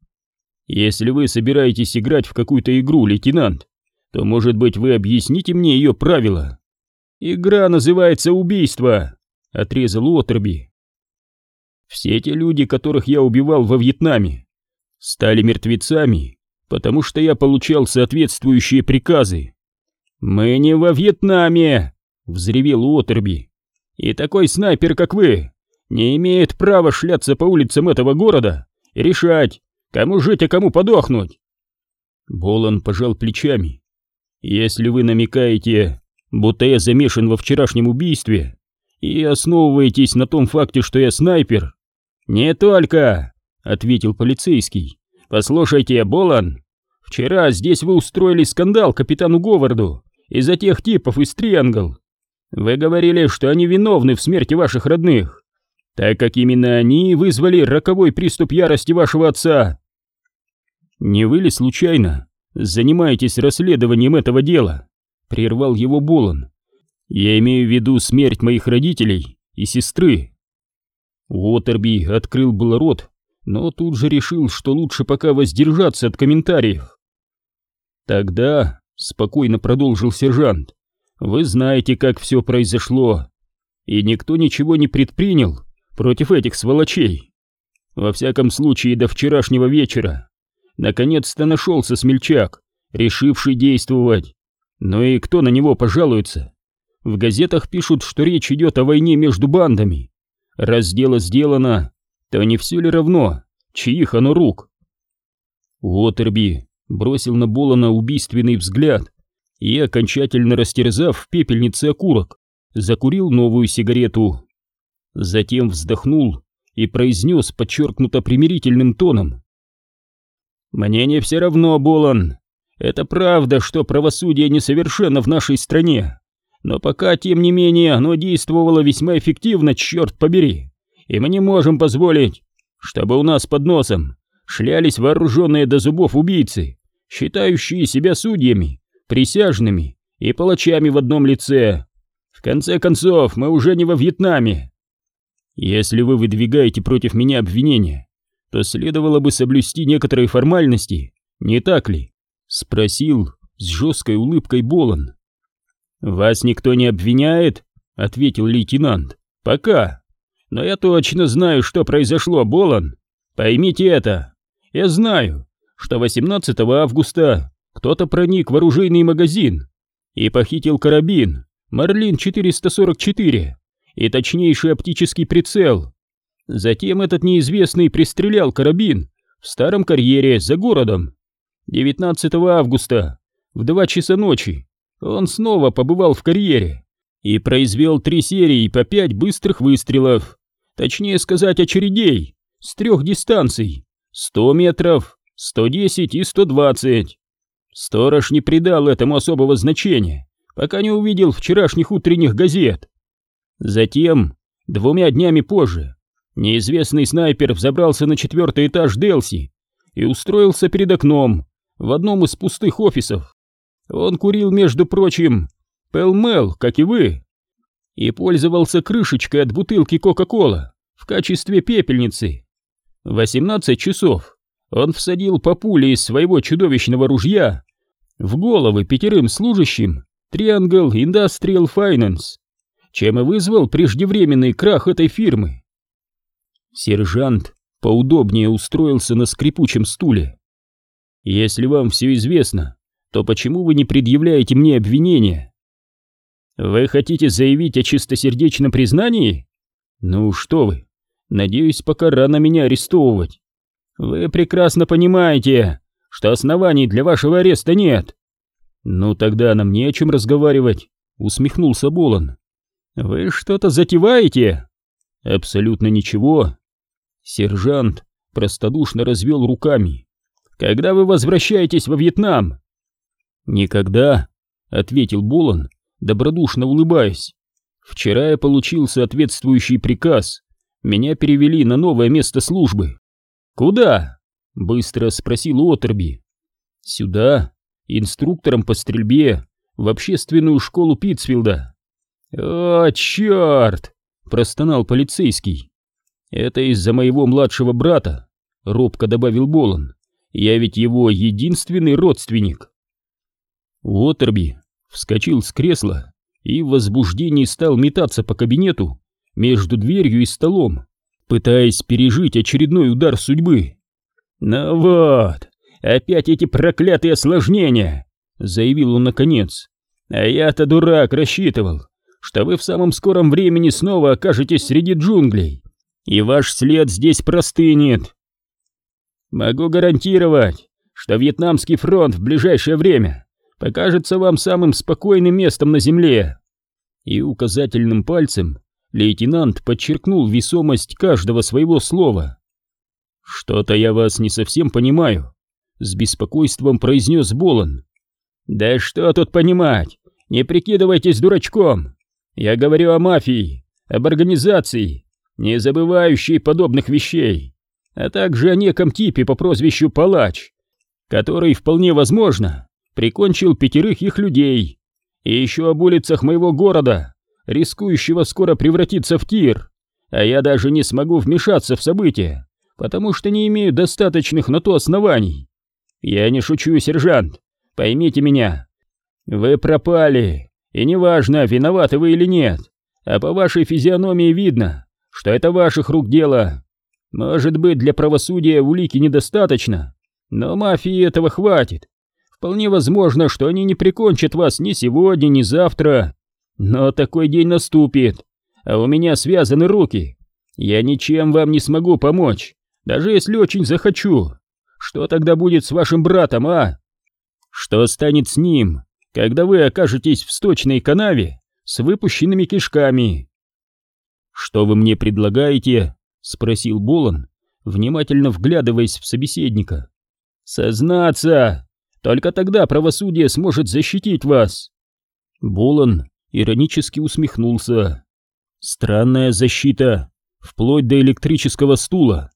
«Если вы собираетесь играть в какую-то игру, лейтенант, то, может быть, вы объясните мне ее правила?» «Игра называется убийство», — отрезал Уотерби. «Все те люди, которых я убивал во Вьетнаме, стали мертвецами, потому что я получал соответствующие приказы». «Мы не во Вьетнаме!» — взревел Уотерби. И такой снайпер, как вы, не имеет права шляться по улицам этого города и решать, кому жить, а кому подохнуть. Болон пожал плечами. Если вы намекаете, будто я замешан во вчерашнем убийстве, и основываетесь на том факте, что я снайпер... Не только, ответил полицейский. Послушайте, Болон, вчера здесь вы устроили скандал капитану Говарду из-за тех типов из Триангл. Вы говорили, что они виновны в смерти ваших родных, так как именно они вызвали роковой приступ ярости вашего отца. Не вы ли случайно занимаетесь расследованием этого дела? Прервал его Болон. Я имею в виду смерть моих родителей и сестры. Уотерби открыл был рот, но тут же решил, что лучше пока воздержаться от комментариев. Тогда, спокойно продолжил сержант, вы знаете, как все произошло, и никто ничего не предпринял против этих сволочей. Во всяком случае, до вчерашнего вечера. Наконец-то нашелся смельчак, решивший действовать. Но и кто на него пожалуется? В газетах пишут, что речь идет о войне между бандами. Раз дело сделано, то не все ли равно, чьих оно рук? Уотерби бросил на Болана убийственный взгляд и, окончательно растерзав в пепельнице окурок, закурил новую сигарету. Затем вздохнул и произнес подчеркнуто примирительным тоном. «Мне не все равно, Болан. Это правда, что правосудие несовершенно в нашей стране. Но пока, тем не менее, оно действовало весьма эффективно, черт побери. И мы не можем позволить, чтобы у нас под носом шлялись вооруженные до зубов убийцы, считающие себя судьями присяжными и палачами в одном лице. В конце концов, мы уже не во Вьетнаме. Если вы выдвигаете против меня обвинения, то следовало бы соблюсти некоторые формальности, не так ли? Спросил с жесткой улыбкой Болон. «Вас никто не обвиняет?» — ответил лейтенант. «Пока. Но я точно знаю, что произошло, Болон. Поймите это. Я знаю, что 18 августа кто-то проник в оружейный магазин и похитил карабин Марлин 444 и точнейший оптический прицел. Затем этот неизвестный пристрелял карабин в старом карьере за городом. 19 августа в 2 часа ночи он снова побывал в карьере и произвел три серии по пять быстрых выстрелов, точнее сказать очередей, с трех дистанций, 100 метров, 110 и 120. Сторож не придал этому особого значения, пока не увидел вчерашних утренних газет. Затем, двумя днями позже, неизвестный снайпер взобрался на четвертый этаж Делси и устроился перед окном в одном из пустых офисов. Он курил, между прочим, пэлмэл, как и вы, и пользовался крышечкой от бутылки Кока-Кола в качестве пепельницы. В 18 часов он всадил по пуле из своего чудовищного ружья в головы пятерым служащим Triangle Industrial Finance, чем и вызвал преждевременный крах этой фирмы. Сержант поудобнее устроился на скрипучем стуле. «Если вам все известно, то почему вы не предъявляете мне обвинения?» «Вы хотите заявить о чистосердечном признании?» «Ну что вы, надеюсь, пока рано меня арестовывать. Вы прекрасно понимаете, что оснований для вашего ареста нет. Ну тогда нам не о чем разговаривать, усмехнулся Болон. Вы что-то затеваете? Абсолютно ничего. Сержант простодушно развел руками. Когда вы возвращаетесь во Вьетнам? Никогда, ответил Болон, добродушно улыбаясь. Вчера я получил соответствующий приказ. Меня перевели на новое место службы. «Куда?» — быстро спросил Отерби. «Сюда, инструктором по стрельбе, в общественную школу Питцфилда». «О, черт!» — простонал полицейский. «Это из-за моего младшего брата», — робко добавил Болон. «Я ведь его единственный родственник». Уотерби вскочил с кресла и в возбуждении стал метаться по кабинету между дверью и столом, пытаясь пережить очередной удар судьбы. «Ну вот, опять эти проклятые осложнения!» — заявил он наконец. «А я-то дурак рассчитывал, что вы в самом скором времени снова окажетесь среди джунглей, и ваш след здесь простынет. Могу гарантировать, что Вьетнамский фронт в ближайшее время покажется вам самым спокойным местом на земле. И указательным пальцем лейтенант подчеркнул весомость каждого своего слова. «Что-то я вас не совсем понимаю», — с беспокойством произнес Болон. «Да что тут понимать? Не прикидывайтесь дурачком. Я говорю о мафии, об организации, не забывающей подобных вещей, а также о неком типе по прозвищу Палач, который, вполне возможно, прикончил пятерых их людей, и еще об улицах моего города, рискующего скоро превратиться в тир, а я даже не смогу вмешаться в события, потому что не имею достаточных на то оснований. Я не шучу, сержант, поймите меня. Вы пропали, и неважно, виноваты вы или нет, а по вашей физиономии видно, что это ваших рук дело. Может быть, для правосудия улики недостаточно, но мафии этого хватит. Вполне возможно, что они не прикончат вас ни сегодня, ни завтра. Но такой день наступит, а у меня связаны руки. Я ничем вам не смогу помочь, даже если очень захочу. Что тогда будет с вашим братом, а? Что станет с ним, когда вы окажетесь в сточной канаве с выпущенными кишками? Что вы мне предлагаете? спросил Болон, внимательно вглядываясь в собеседника. Сознаться! Только тогда правосудие сможет защитить вас. Болон иронически усмехнулся. Странная защита, вплоть до электрического стула.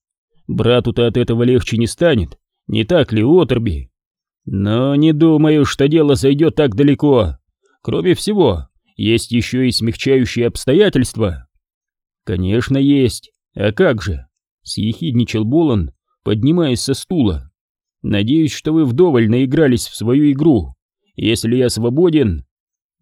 Брату-то от этого легче не станет, не так ли, Оторби? Но не думаю, что дело зайдет так далеко. Кроме всего, есть еще и смягчающие обстоятельства. Конечно, есть. А как же? Съехидничал Болон, поднимаясь со стула. Надеюсь, что вы вдоволь наигрались в свою игру. Если я свободен...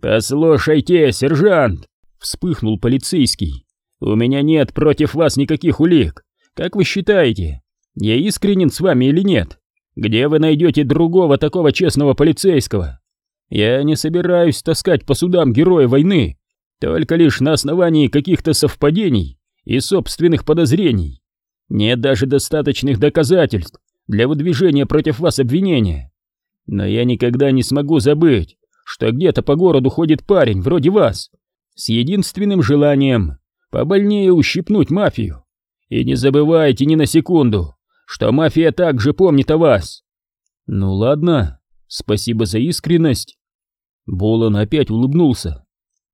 Послушайте, сержант! Вспыхнул полицейский. У меня нет против вас никаких улик. Как вы считаете, я искренен с вами или нет? Где вы найдете другого такого честного полицейского? Я не собираюсь таскать по судам героя войны, только лишь на основании каких-то совпадений и собственных подозрений. Нет даже достаточных доказательств для выдвижения против вас обвинения. Но я никогда не смогу забыть, что где-то по городу ходит парень вроде вас, с единственным желанием побольнее ущипнуть мафию. И не забывайте ни на секунду, что мафия также помнит о вас. Ну ладно, спасибо за искренность. Болон опять улыбнулся.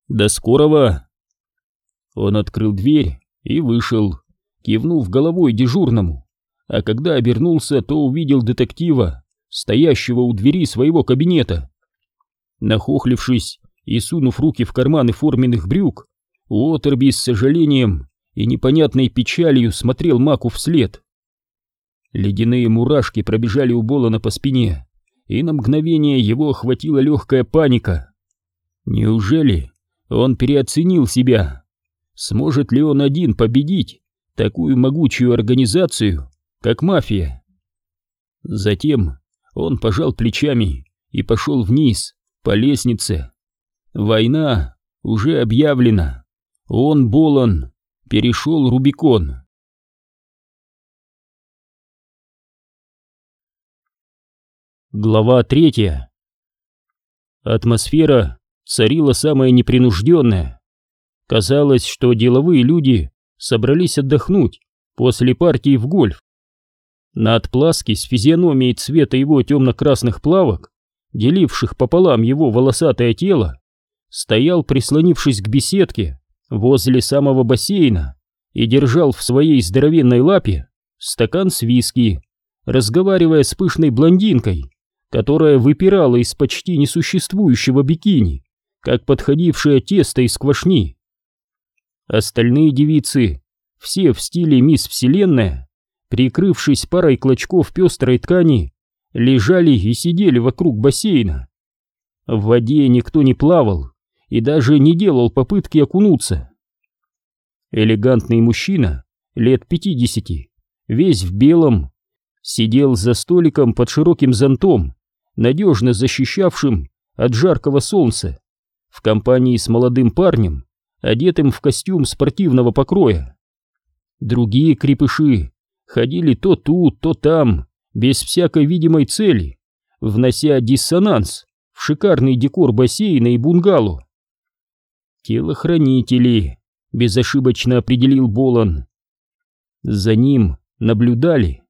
До скорого. Он открыл дверь и вышел, кивнув головой дежурному, а когда обернулся, то увидел детектива, стоящего у двери своего кабинета. Нахохлившись и сунув руки в карманы форменных брюк, Уотерби с сожалением и непонятной печалью смотрел Маку вслед. Ледяные мурашки пробежали у Болона по спине, и на мгновение его охватила легкая паника. Неужели он переоценил себя? Сможет ли он один победить такую могучую организацию, как мафия? Затем он пожал плечами и пошел вниз, по лестнице. Война уже объявлена. Он, Болон, перешел Рубикон. Глава третья. Атмосфера царила самая непринужденная. Казалось, что деловые люди собрались отдохнуть после партии в гольф. На отпласке с физиономией цвета его темно-красных плавок, деливших пополам его волосатое тело, стоял, прислонившись к беседке возле самого бассейна и держал в своей здоровенной лапе стакан с виски, разговаривая с пышной блондинкой, которая выпирала из почти несуществующего бикини, как подходившее тесто из квашни. Остальные девицы, все в стиле мисс Вселенная, прикрывшись парой клочков пестрой ткани, лежали и сидели вокруг бассейна. В воде никто не плавал и даже не делал попытки окунуться. Элегантный мужчина, лет пятидесяти, весь в белом, сидел за столиком под широким зонтом надежно защищавшим от жаркого солнца, в компании с молодым парнем, одетым в костюм спортивного покроя. Другие крепыши ходили то тут, то там, без всякой видимой цели, внося диссонанс в шикарный декор бассейна и бунгало. «Телохранители», — безошибочно определил Болон. За ним наблюдали.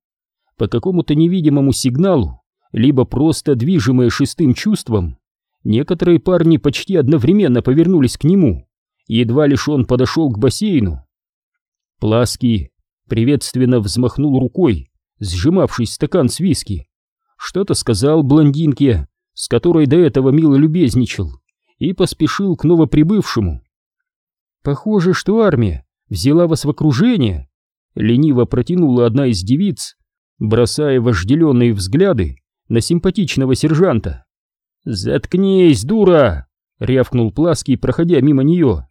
По какому-то невидимому сигналу, либо просто движимые шестым чувством, некоторые парни почти одновременно повернулись к нему, едва лишь он подошел к бассейну. Плаский приветственно взмахнул рукой, сжимавший стакан с виски. Что-то сказал блондинке, с которой до этого мило любезничал, и поспешил к новоприбывшему. «Похоже, что армия взяла вас в окружение», — лениво протянула одна из девиц, бросая вожделенные взгляды на симпатичного сержанта. «Заткнись, дура!» — рявкнул Плаский, проходя мимо нее.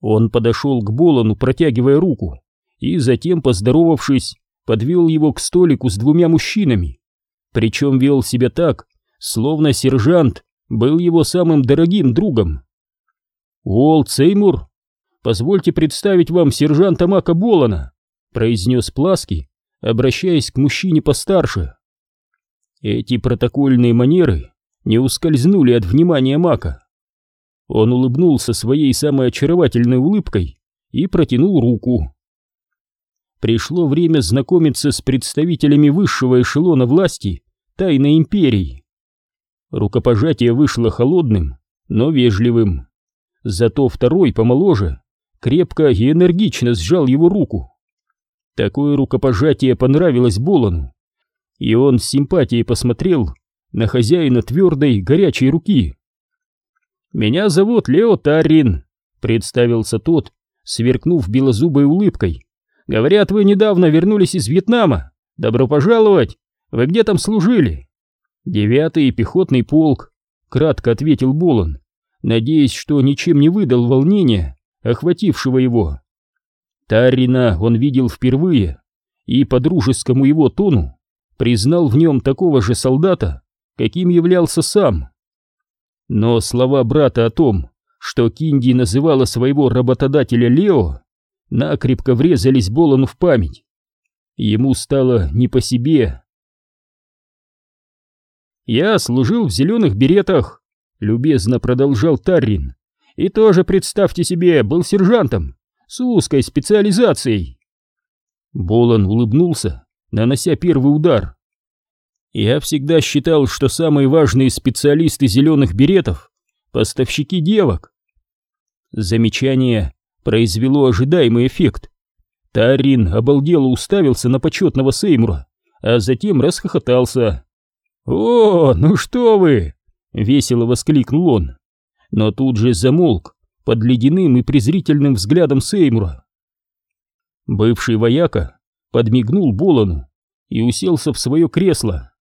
Он подошел к Болону, протягивая руку, и затем, поздоровавшись, подвел его к столику с двумя мужчинами. Причем вел себя так, словно сержант был его самым дорогим другом. «Уолт Сеймур, позвольте представить вам сержанта Мака Болана», произнес Пласки, обращаясь к мужчине постарше. Эти протокольные манеры не ускользнули от внимания Мака. Он улыбнулся своей самой очаровательной улыбкой и протянул руку. Пришло время знакомиться с представителями высшего эшелона власти Тайной Империи. Рукопожатие вышло холодным, но вежливым. Зато второй, помоложе, крепко и энергично сжал его руку. Такое рукопожатие понравилось Болону, и он с симпатией посмотрел на хозяина твердой, горячей руки. «Меня зовут Лео Таррин», — представился тот, сверкнув белозубой улыбкой. «Говорят, вы недавно вернулись из Вьетнама. Добро пожаловать! Вы где там служили?» «Девятый пехотный полк», — кратко ответил Болон, надеясь, что ничем не выдал волнения, охватившего его. Таррина он видел впервые, и по дружескому его тону признал в нем такого же солдата, каким являлся сам. Но слова брата о том, что Кинди называла своего работодателя Лео, накрепко врезались Болону в память. Ему стало не по себе. «Я служил в зеленых беретах», — любезно продолжал Таррин. «И тоже, представьте себе, был сержантом с узкой специализацией». Болон улыбнулся, нанося первый удар. Я всегда считал, что самые важные специалисты зеленых беретов — поставщики девок. Замечание произвело ожидаемый эффект. Тарин обалдело уставился на почетного Сеймура, а затем расхохотался. «О, ну что вы!» — весело воскликнул он, но тут же замолк под ледяным и презрительным взглядом Сеймура. Бывший вояка подмигнул Болону и уселся в свое кресло.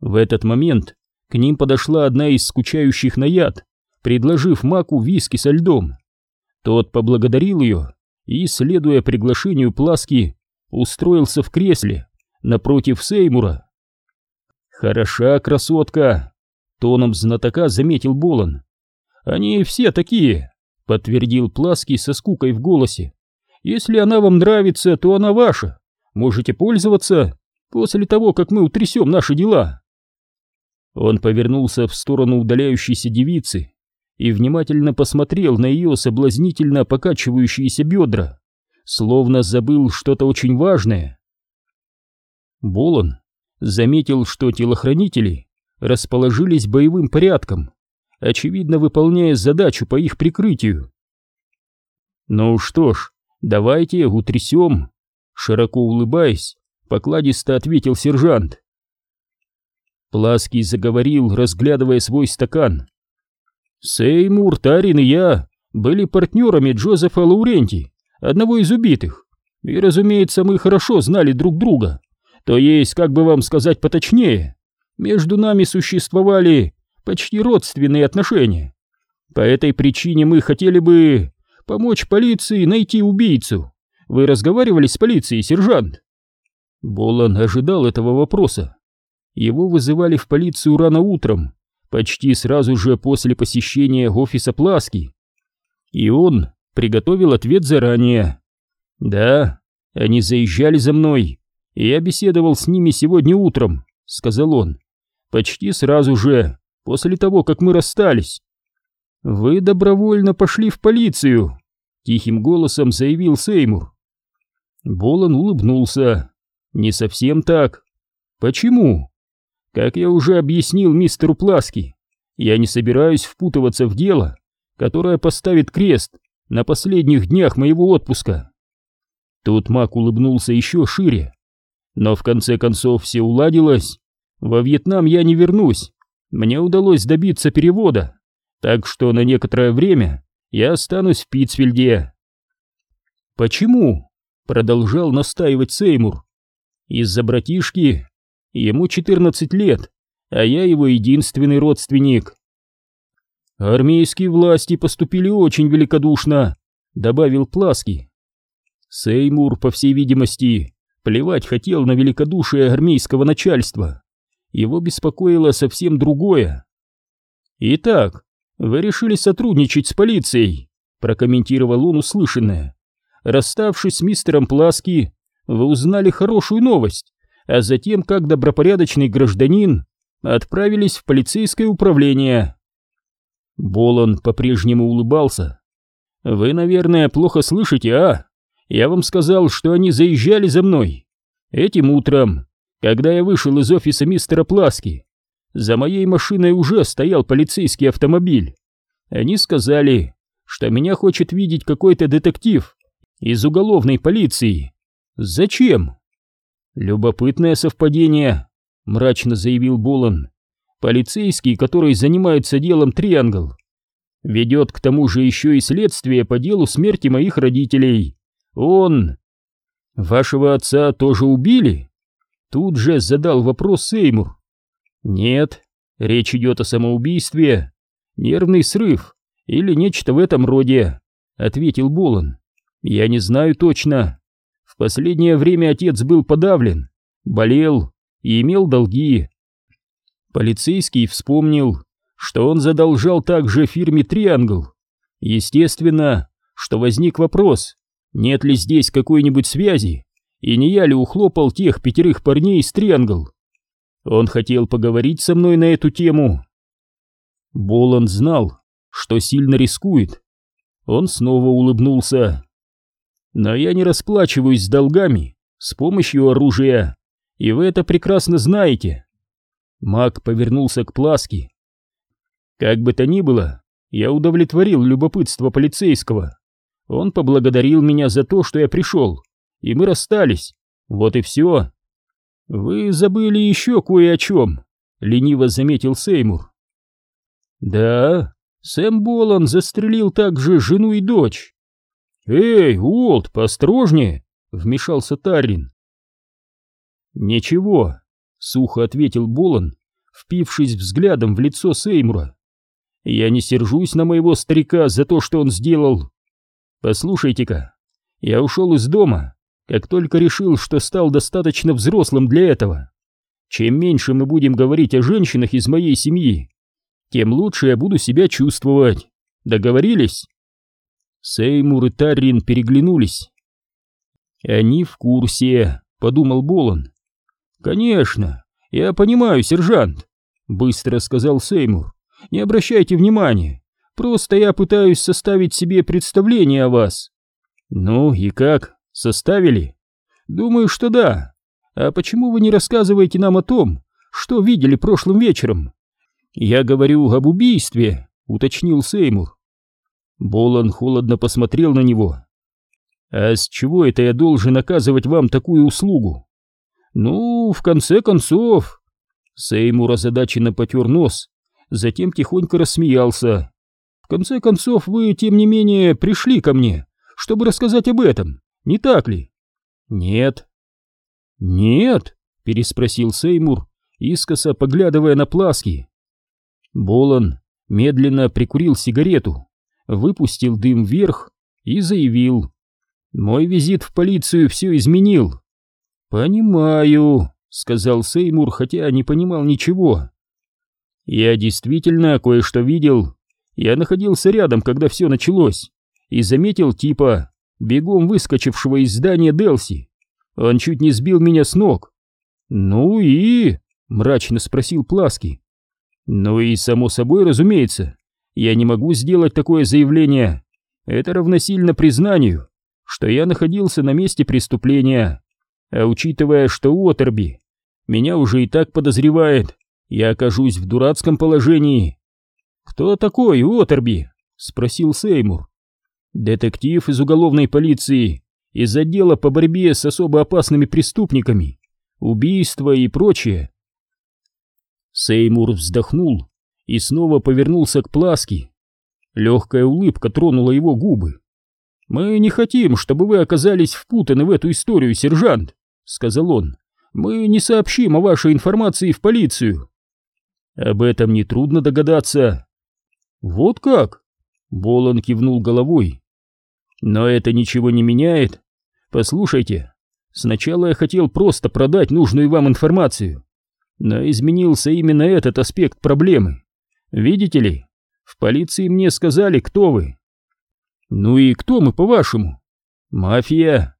В этот момент к ним подошла одна из скучающих на яд, предложив Маку виски со льдом. Тот поблагодарил ее и, следуя приглашению Пласки, устроился в кресле напротив Сеймура. «Хороша красотка!» — тоном знатока заметил Болон. «Они все такие!» — подтвердил Пласки со скукой в голосе. «Если она вам нравится, то она ваша. Можете пользоваться после того, как мы утрясем наши дела». Он повернулся в сторону удаляющейся девицы и внимательно посмотрел на ее соблазнительно покачивающиеся бедра, словно забыл что-то очень важное. Болон заметил, что телохранители расположились боевым порядком, очевидно выполняя задачу по их прикрытию. «Ну что ж, давайте утрясем», — широко улыбаясь, покладисто ответил сержант. Плаский заговорил, разглядывая свой стакан. «Сеймур, Тарин и я были партнерами Джозефа Лауренти, одного из убитых, и, разумеется, мы хорошо знали друг друга. То есть, как бы вам сказать поточнее, между нами существовали почти родственные отношения. По этой причине мы хотели бы помочь полиции найти убийцу. Вы разговаривали с полицией, сержант?» Болан ожидал этого вопроса. Его вызывали в полицию рано утром, почти сразу же после посещения офиса Пласки. И он приготовил ответ заранее. «Да, они заезжали за мной, и я беседовал с ними сегодня утром», — сказал он. «Почти сразу же, после того, как мы расстались». «Вы добровольно пошли в полицию», — тихим голосом заявил Сеймур. Болон улыбнулся. «Не совсем так. Почему?» «Как я уже объяснил мистеру Пласки, я не собираюсь впутываться в дело, которое поставит крест на последних днях моего отпуска». Тут Мак улыбнулся еще шире. «Но в конце концов все уладилось. Во Вьетнам я не вернусь. Мне удалось добиться перевода так что на некоторое время я останусь в Питцфильде. Почему? Продолжал настаивать Сеймур. Из-за братишки. Ему 14 лет, а я его единственный родственник. Армейские власти поступили очень великодушно, добавил Пласки. Сеймур, по всей видимости, плевать хотел на великодушие армейского начальства. Его беспокоило совсем другое. Итак, «Вы решили сотрудничать с полицией», — прокомментировал он услышанное. «Расставшись с мистером Пласки, вы узнали хорошую новость, а затем, как добропорядочный гражданин, отправились в полицейское управление». Болон по-прежнему улыбался. «Вы, наверное, плохо слышите, а? Я вам сказал, что они заезжали за мной. Этим утром, когда я вышел из офиса мистера Пласки, за моей машиной уже стоял полицейский автомобиль. Они сказали, что меня хочет видеть какой-то детектив из уголовной полиции. Зачем? Любопытное совпадение, мрачно заявил Болон. Полицейский, который занимается делом Триангл, ведет к тому же еще и следствие по делу смерти моих родителей. Он... Вашего отца тоже убили? Тут же задал вопрос Сеймур. Нет, речь идет о самоубийстве, нервный срыв или нечто в этом роде, ответил Болон. Я не знаю точно. В последнее время отец был подавлен, болел и имел долги. Полицейский вспомнил, что он задолжал также фирме «Триангл». Естественно, что возник вопрос, нет ли здесь какой-нибудь связи, и не я ли ухлопал тех пятерых парней из «Триангл». Он хотел поговорить со мной на эту тему. Боланд знал, что сильно рискует. Он снова улыбнулся. Но я не расплачиваюсь с долгами с помощью оружия, и вы это прекрасно знаете. Мак повернулся к Пласке. Как бы то ни было, я удовлетворил любопытство полицейского. Он поблагодарил меня за то, что я пришел, и мы расстались. Вот и все. «Вы забыли еще кое о чем», — лениво заметил Сеймур. «Да, Сэм Болан застрелил также жену и дочь». «Эй, Уолт, построжнее!» — вмешался Таррин. «Ничего», — сухо ответил Болан, впившись взглядом в лицо Сеймура. «Я не сержусь на моего старика за то, что он сделал. Послушайте-ка, я ушел из дома, как только решил, что стал достаточно взрослым для этого. Чем меньше мы будем говорить о женщинах из моей семьи, тем лучше я буду себя чувствовать. Договорились?» Сеймур и Таррин переглянулись. «Они в курсе», — подумал Болон. «Конечно, я понимаю, сержант», — быстро сказал Сеймур. «Не обращайте внимания, просто я пытаюсь составить себе представление о вас». «Ну и как?» Составили? Думаю, что да. А почему вы не рассказываете нам о том, что видели прошлым вечером? Я говорю об убийстве, уточнил Сеймур. Болан холодно посмотрел на него. А с чего это я должен оказывать вам такую услугу? Ну, в конце концов... Сеймур озадаченно потер нос, затем тихонько рассмеялся. В конце концов, вы, тем не менее, пришли ко мне, чтобы рассказать об этом не так ли? Нет. Нет? Переспросил Сеймур, искоса поглядывая на Пласки. Болон медленно прикурил сигарету, выпустил дым вверх и заявил. Мой визит в полицию все изменил. Понимаю, сказал Сеймур, хотя не понимал ничего. Я действительно кое-что видел. Я находился рядом, когда все началось, и заметил типа, бегом выскочившего из здания Делси. Он чуть не сбил меня с ног. «Ну и...» — мрачно спросил Пласки. «Ну и, само собой, разумеется, я не могу сделать такое заявление. Это равносильно признанию, что я находился на месте преступления. А учитывая, что Уотерби меня уже и так подозревает, я окажусь в дурацком положении». «Кто такой Уотерби?» — спросил Сеймур. «Детектив из уголовной полиции, из отдела по борьбе с особо опасными преступниками, убийства и прочее». Сеймур вздохнул и снова повернулся к Пласки. Легкая улыбка тронула его губы. «Мы не хотим, чтобы вы оказались впутаны в эту историю, сержант», — сказал он. «Мы не сообщим о вашей информации в полицию». «Об этом нетрудно догадаться». «Вот как?» — Болон кивнул головой. «Но это ничего не меняет. Послушайте, сначала я хотел просто продать нужную вам информацию, но изменился именно этот аспект проблемы. Видите ли, в полиции мне сказали, кто вы. Ну и кто мы, по-вашему? Мафия.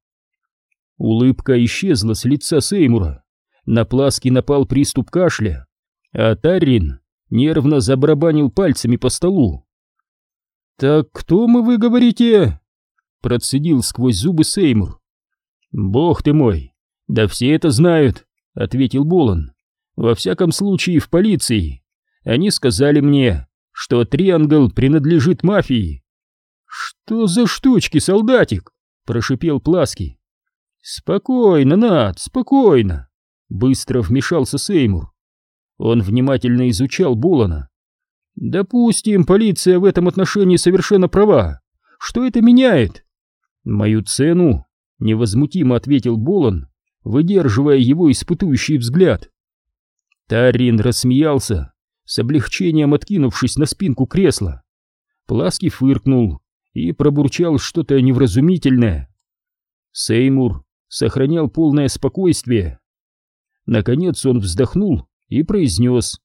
Улыбка исчезла с лица Сеймура. На Пласки напал приступ кашля, а Таррин нервно забарабанил пальцами по столу. «Так кто мы, вы говорите?» Процедил сквозь зубы Сеймур. «Бог ты мой! Да все это знают!» — ответил Болон. «Во всяком случае, в полиции. Они сказали мне, что Триангл принадлежит мафии. «Что за штучки, солдатик?» — прошипел Пласки. «Спокойно, Над, спокойно!» — быстро вмешался Сеймур. Он внимательно изучал Булана. «Допустим, полиция в этом отношении совершенно права. Что это меняет?» «Мою цену», — невозмутимо ответил Болон, выдерживая его испытующий взгляд. Тарин рассмеялся с облегчением откинувшись на спинку кресла. Пласки фыркнул и пробурчал что-то невразумительное. Сеймур сохранял полное спокойствие. Наконец он вздохнул и произнес.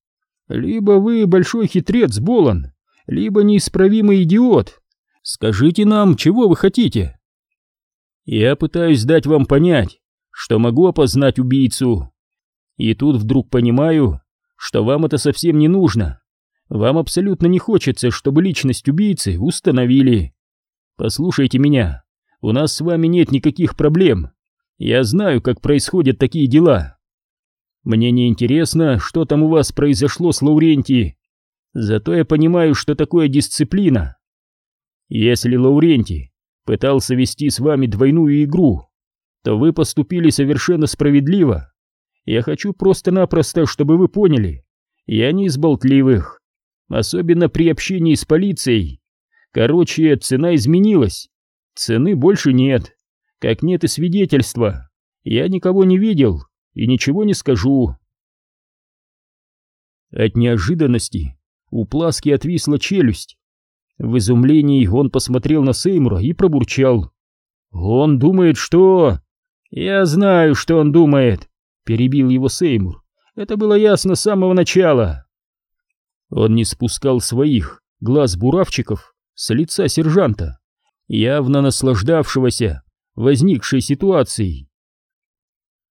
«Либо вы большой хитрец, Болон, либо неисправимый идиот. Скажите нам, чего вы хотите?» «Я пытаюсь дать вам понять, что могу опознать убийцу. И тут вдруг понимаю, что вам это совсем не нужно. Вам абсолютно не хочется, чтобы личность убийцы установили. Послушайте меня, у нас с вами нет никаких проблем. Я знаю, как происходят такие дела. Мне не интересно, что там у вас произошло с Лауренти. Зато я понимаю, что такое дисциплина. Если Лауренти пытался вести с вами двойную игру, то вы поступили совершенно справедливо. Я хочу просто-напросто, чтобы вы поняли. Я не из болтливых. Особенно при общении с полицией. Короче, цена изменилась. Цены больше нет. Как нет и свидетельства. Я никого не видел и ничего не скажу. От неожиданности у Пласки отвисла челюсть. В изумлении он посмотрел на Сеймура и пробурчал. «Он думает, что...» «Я знаю, что он думает. Перебил его Сеймур. Это было ясно с самого начала. Он не спускал своих глаз буравчиков с лица сержанта, явно наслаждавшегося возникшей ситуацией.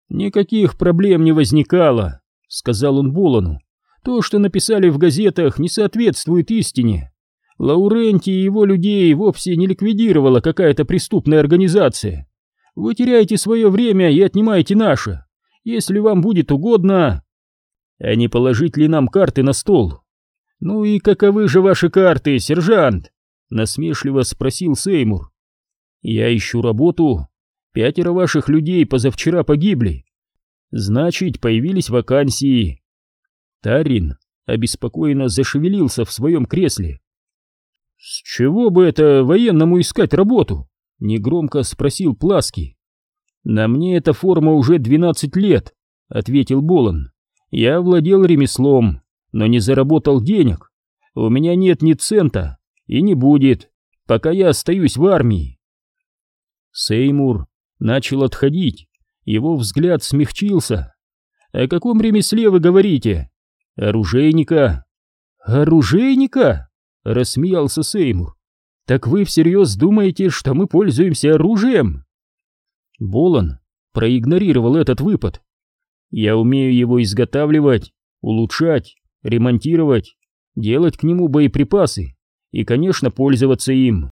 «Никаких проблем не возникало», — сказал он Болону. «То, что написали в газетах, не соответствует истине. Лауренти и его людей вовсе не ликвидировала какая-то преступная организация. Вы теряете свое время и отнимаете наше если вам будет угодно. А не положить ли нам карты на стол? Ну и каковы же ваши карты, сержант? Насмешливо спросил Сеймур. Я ищу работу. Пятеро ваших людей позавчера погибли. Значит, появились вакансии. Тарин обеспокоенно зашевелился в своем кресле. «С чего бы это военному искать работу?» — негромко спросил Пласки. «На мне эта форма уже 12 лет», — ответил Болон. «Я владел ремеслом, но не заработал денег. У меня нет ни цента и не будет, пока я остаюсь в армии». Сеймур начал отходить, его взгляд смягчился. «О каком ремесле вы говорите? Оружейника? «Оружейника?» — рассмеялся Сеймур. «Так вы всерьез думаете, что мы пользуемся оружием?» Болон проигнорировал этот выпад. «Я умею его изготавливать, улучшать, ремонтировать, делать к нему боеприпасы и, конечно, пользоваться им».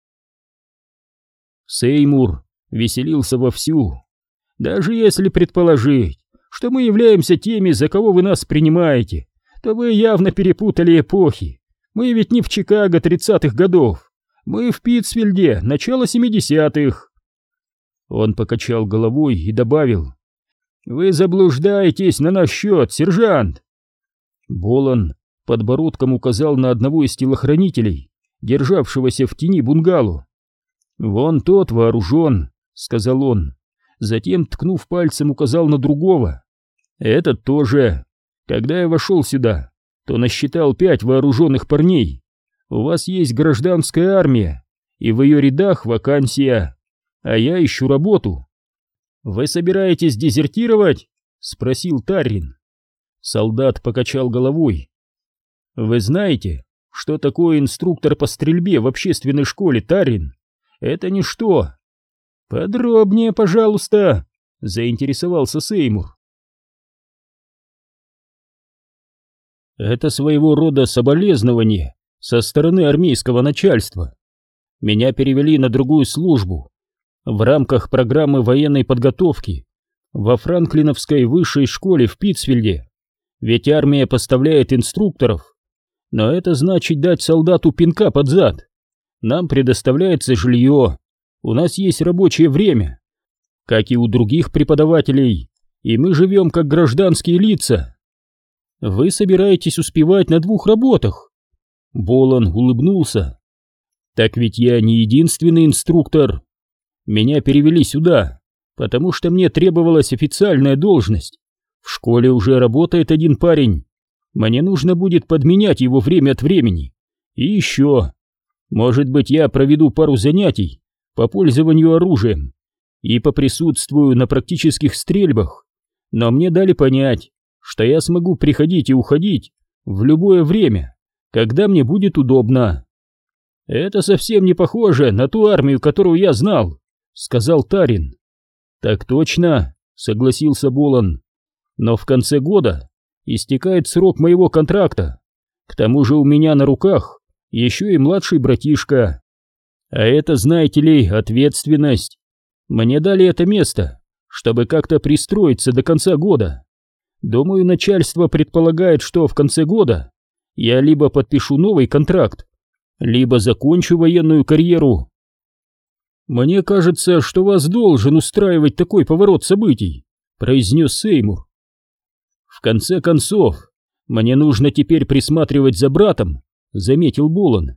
Сеймур веселился вовсю. «Даже если предположить, что мы являемся теми, за кого вы нас принимаете, то вы явно перепутали эпохи. Мы ведь не в Чикаго тридцатых годов. Мы в Питтсфилде, начало семидесятых. Он покачал головой и добавил. Вы заблуждаетесь на наш счет, сержант. Болон подбородком указал на одного из телохранителей, державшегося в тени бунгало. «Вон тот вооружен», — сказал он. Затем, ткнув пальцем, указал на другого. «Этот тоже. Когда я вошел сюда, то насчитал пять вооруженных парней. У вас есть гражданская армия, и в ее рядах вакансия, а я ищу работу. Вы собираетесь дезертировать? Спросил Таррин. Солдат покачал головой. Вы знаете, что такое инструктор по стрельбе в общественной школе, Таррин? Это ничто. Подробнее, пожалуйста, заинтересовался Сеймур. Это своего рода соболезнование со стороны армейского начальства. Меня перевели на другую службу в рамках программы военной подготовки во Франклиновской высшей школе в Питтсфилде. Ведь армия поставляет инструкторов. Но это значит дать солдату пинка под зад. Нам предоставляется жилье, у нас есть рабочее время, как и у других преподавателей, и мы живем как гражданские лица. Вы собираетесь успевать на двух работах? Болон улыбнулся. Так ведь я не единственный инструктор. Меня перевели сюда, потому что мне требовалась официальная должность. В школе уже работает один парень. Мне нужно будет подменять его время от времени. И еще. Может быть, я проведу пару занятий по пользованию оружием и поприсутствую на практических стрельбах. Но мне дали понять, что я смогу приходить и уходить в любое время, когда мне будет удобно. Это совсем не похоже на ту армию, которую я знал, сказал Тарин. Так точно, согласился Болон. Но в конце года истекает срок моего контракта. К тому же у меня на руках еще и младший братишка. А это, знаете ли, ответственность. Мне дали это место, чтобы как-то пристроиться до конца года. Думаю, начальство предполагает, что в конце года я либо подпишу новый контракт, либо закончу военную карьеру. Мне кажется, что вас должен устраивать такой поворот событий, произнес Сеймур. В конце концов, мне нужно теперь присматривать за братом, заметил Булан.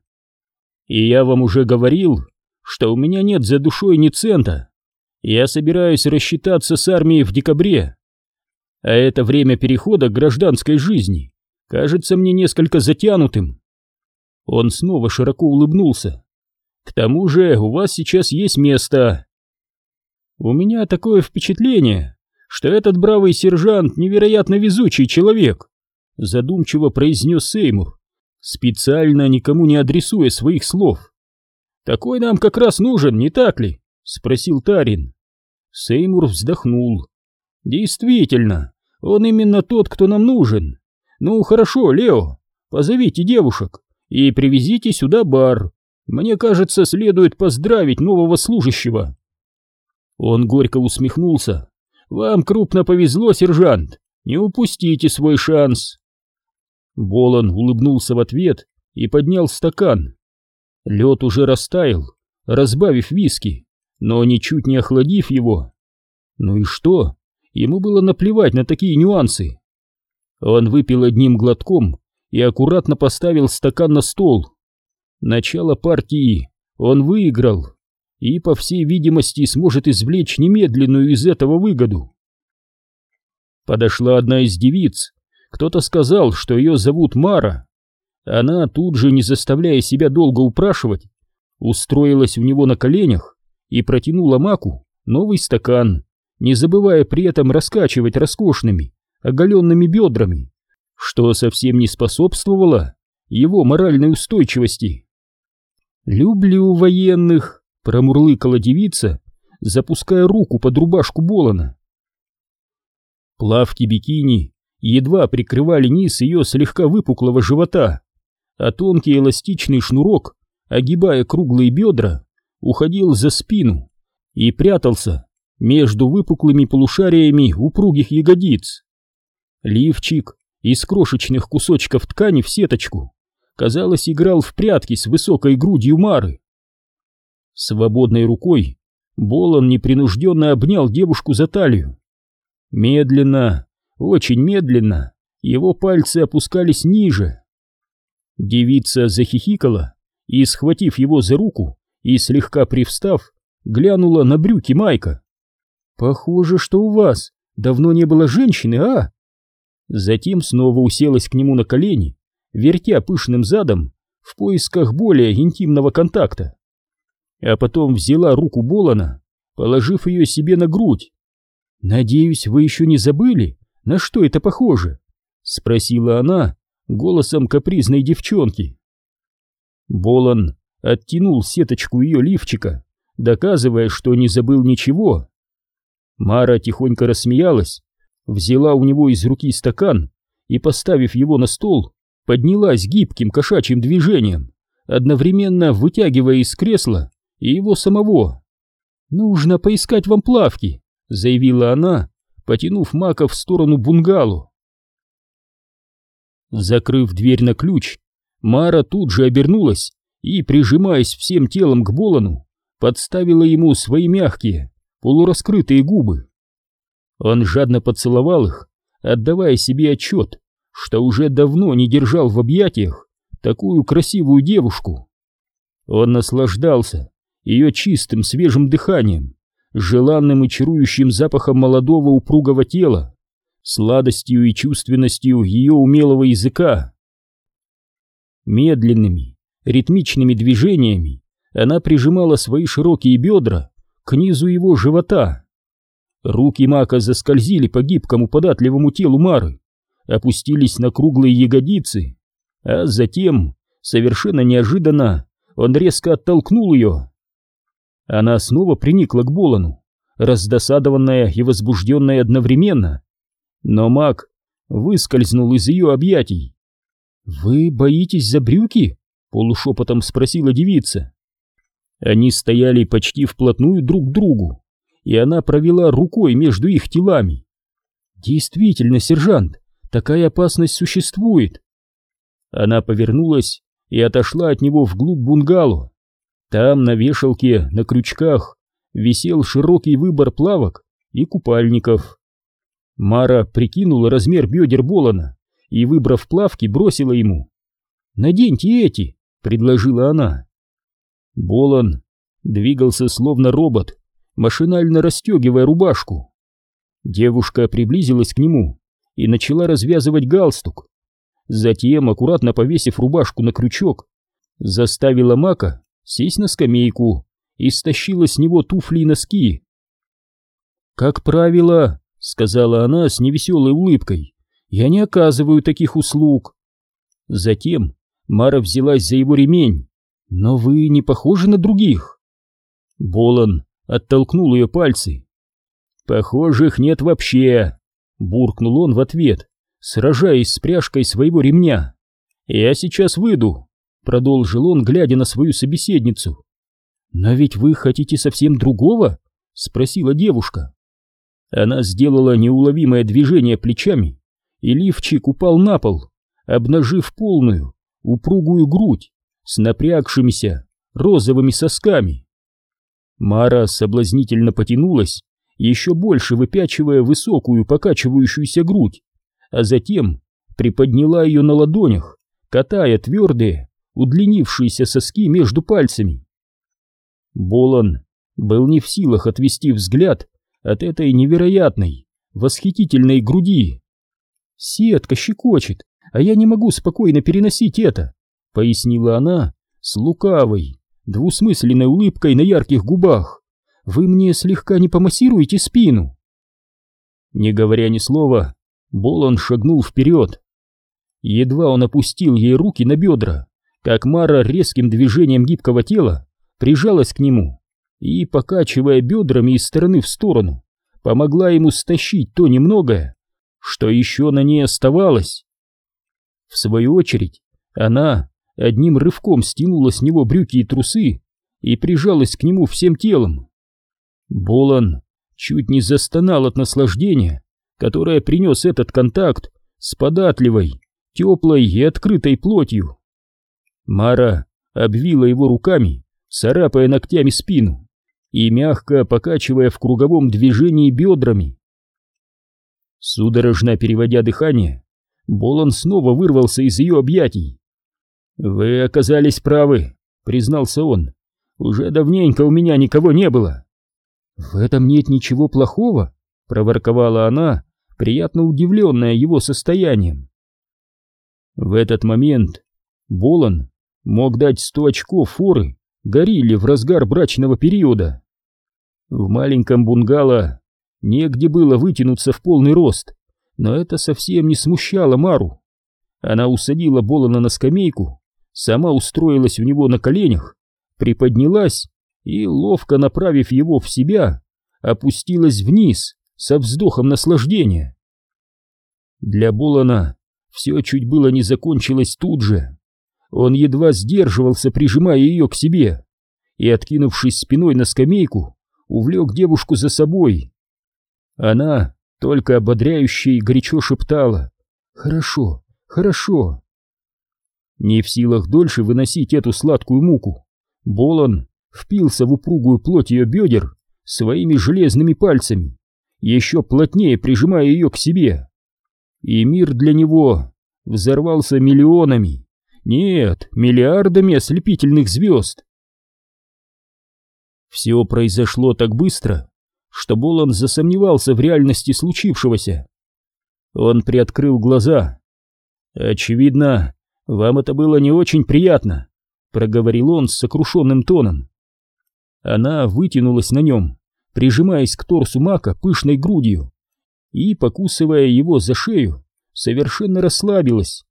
И я вам уже говорил, что у меня нет за душой ни цента. Я собираюсь рассчитаться с армией в декабре а это время перехода к гражданской жизни кажется мне несколько затянутым. Он снова широко улыбнулся. К тому же у вас сейчас есть место. У меня такое впечатление, что этот бравый сержант невероятно везучий человек, задумчиво произнес Сеймур, специально никому не адресуя своих слов. Такой нам как раз нужен, не так ли? спросил Тарин. Сеймур вздохнул. Действительно, он именно тот, кто нам нужен. Ну, хорошо, Лео, позовите девушек и привезите сюда бар. Мне кажется, следует поздравить нового служащего. Он горько усмехнулся. Вам крупно повезло, сержант. Не упустите свой шанс. Болон улыбнулся в ответ и поднял стакан. Лед уже растаял, разбавив виски, но ничуть не охладив его. Ну и что? Ему было наплевать на такие нюансы. Он выпил одним глотком и аккуратно поставил стакан на стол. Начало партии он выиграл и, по всей видимости, сможет извлечь немедленную из этого выгоду. Подошла одна из девиц. Кто-то сказал, что ее зовут Мара. Она тут же, не заставляя себя долго упрашивать, устроилась у него на коленях и протянула Маку новый стакан не забывая при этом раскачивать роскошными, оголенными бедрами, что совсем не способствовало его моральной устойчивости. «Люблю военных», — промурлыкала девица, запуская руку под рубашку Болона. Плавки бикини едва прикрывали низ ее слегка выпуклого живота, а тонкий эластичный шнурок, огибая круглые бедра, уходил за спину и прятался между выпуклыми полушариями упругих ягодиц. Лифчик из крошечных кусочков ткани в сеточку, казалось, играл в прятки с высокой грудью Мары. Свободной рукой Болон непринужденно обнял девушку за талию. Медленно, очень медленно, его пальцы опускались ниже. Девица захихикала и, схватив его за руку и слегка привстав, глянула на брюки Майка. «Похоже, что у вас давно не было женщины, а?» Затем снова уселась к нему на колени, вертя пышным задом в поисках более интимного контакта. А потом взяла руку Болона, положив ее себе на грудь. «Надеюсь, вы еще не забыли, на что это похоже?» — спросила она голосом капризной девчонки. Болон оттянул сеточку ее лифчика, доказывая, что не забыл ничего. Мара тихонько рассмеялась, взяла у него из руки стакан и, поставив его на стол, поднялась гибким кошачьим движением, одновременно вытягивая из кресла и его самого. «Нужно поискать вам плавки», — заявила она, потянув Мака в сторону бунгало. Закрыв дверь на ключ, Мара тут же обернулась и, прижимаясь всем телом к Болону, подставила ему свои мягкие, полураскрытые губы. Он жадно поцеловал их, отдавая себе отчет, что уже давно не держал в объятиях такую красивую девушку. Он наслаждался ее чистым свежим дыханием, желанным и чарующим запахом молодого упругого тела, сладостью и чувственностью ее умелого языка. Медленными, ритмичными движениями она прижимала свои широкие бедра к низу его живота. Руки Мака заскользили по гибкому податливому телу Мары, опустились на круглые ягодицы, а затем, совершенно неожиданно, он резко оттолкнул ее. Она снова приникла к Болону, раздосадованная и возбужденная одновременно. Но маг выскользнул из ее объятий. «Вы боитесь за брюки?» — полушепотом спросила девица. Они стояли почти вплотную друг к другу, и она провела рукой между их телами. «Действительно, сержант, такая опасность существует!» Она повернулась и отошла от него вглубь бунгало. Там, на вешалке, на крючках, висел широкий выбор плавок и купальников. Мара прикинула размер бедер Болона и, выбрав плавки, бросила ему. «Наденьте эти!» — предложила она. Болон двигался словно робот, машинально расстегивая рубашку. Девушка приблизилась к нему и начала развязывать галстук. Затем, аккуратно повесив рубашку на крючок, заставила Мака сесть на скамейку и стащила с него туфли и носки. «Как правило», — сказала она с невеселой улыбкой, — «я не оказываю таких услуг». Затем Мара взялась за его ремень. «Но вы не похожи на других». Болон оттолкнул ее пальцы. «Похожих нет вообще», — буркнул он в ответ, сражаясь с пряжкой своего ремня. «Я сейчас выйду», — продолжил он, глядя на свою собеседницу. «Но ведь вы хотите совсем другого?» — спросила девушка. Она сделала неуловимое движение плечами, и лифчик упал на пол, обнажив полную, упругую грудь с напрягшимися розовыми сосками. Мара соблазнительно потянулась, еще больше выпячивая высокую покачивающуюся грудь, а затем приподняла ее на ладонях, катая твердые, удлинившиеся соски между пальцами. Болон был не в силах отвести взгляд от этой невероятной, восхитительной груди. «Сетка щекочет, а я не могу спокойно переносить это», — пояснила она с лукавой, двусмысленной улыбкой на ярких губах. «Вы мне слегка не помассируете спину?» Не говоря ни слова, Болон шагнул вперед. Едва он опустил ей руки на бедра, как Мара резким движением гибкого тела прижалась к нему и, покачивая бедрами из стороны в сторону, помогла ему стащить то немногое, что еще на ней оставалось. В свою очередь, она одним рывком стянула с него брюки и трусы и прижалась к нему всем телом. Болон чуть не застонал от наслаждения, которое принес этот контакт с податливой, теплой и открытой плотью. Мара обвила его руками, царапая ногтями спину и мягко покачивая в круговом движении бедрами. Судорожно переводя дыхание, Болон снова вырвался из ее объятий. «Вы оказались правы», — признался он. «Уже давненько у меня никого не было». «В этом нет ничего плохого», — проворковала она, приятно удивленная его состоянием. В этот момент Болон мог дать сто очков форы горилле в разгар брачного периода. В маленьком бунгало негде было вытянуться в полный рост, но это совсем не смущало Мару. Она усадила Болона на скамейку, сама устроилась у него на коленях, приподнялась и, ловко направив его в себя, опустилась вниз со вздохом наслаждения. Для Болона все чуть было не закончилось тут же. Он едва сдерживался, прижимая ее к себе, и, откинувшись спиной на скамейку, увлек девушку за собой. Она только ободряюще и горячо шептала «Хорошо, хорошо». Не в силах дольше выносить эту сладкую муку, Болон впился в упругую плоть ее бедер своими железными пальцами, еще плотнее прижимая ее к себе. И мир для него взорвался миллионами, нет, миллиардами ослепительных звезд. Все произошло так быстро, что Болон засомневался в реальности случившегося. Он приоткрыл глаза. «Очевидно, вам это было не очень приятно», — проговорил он с сокрушенным тоном. Она вытянулась на нем, прижимаясь к торсу Мака пышной грудью, и, покусывая его за шею, совершенно расслабилась.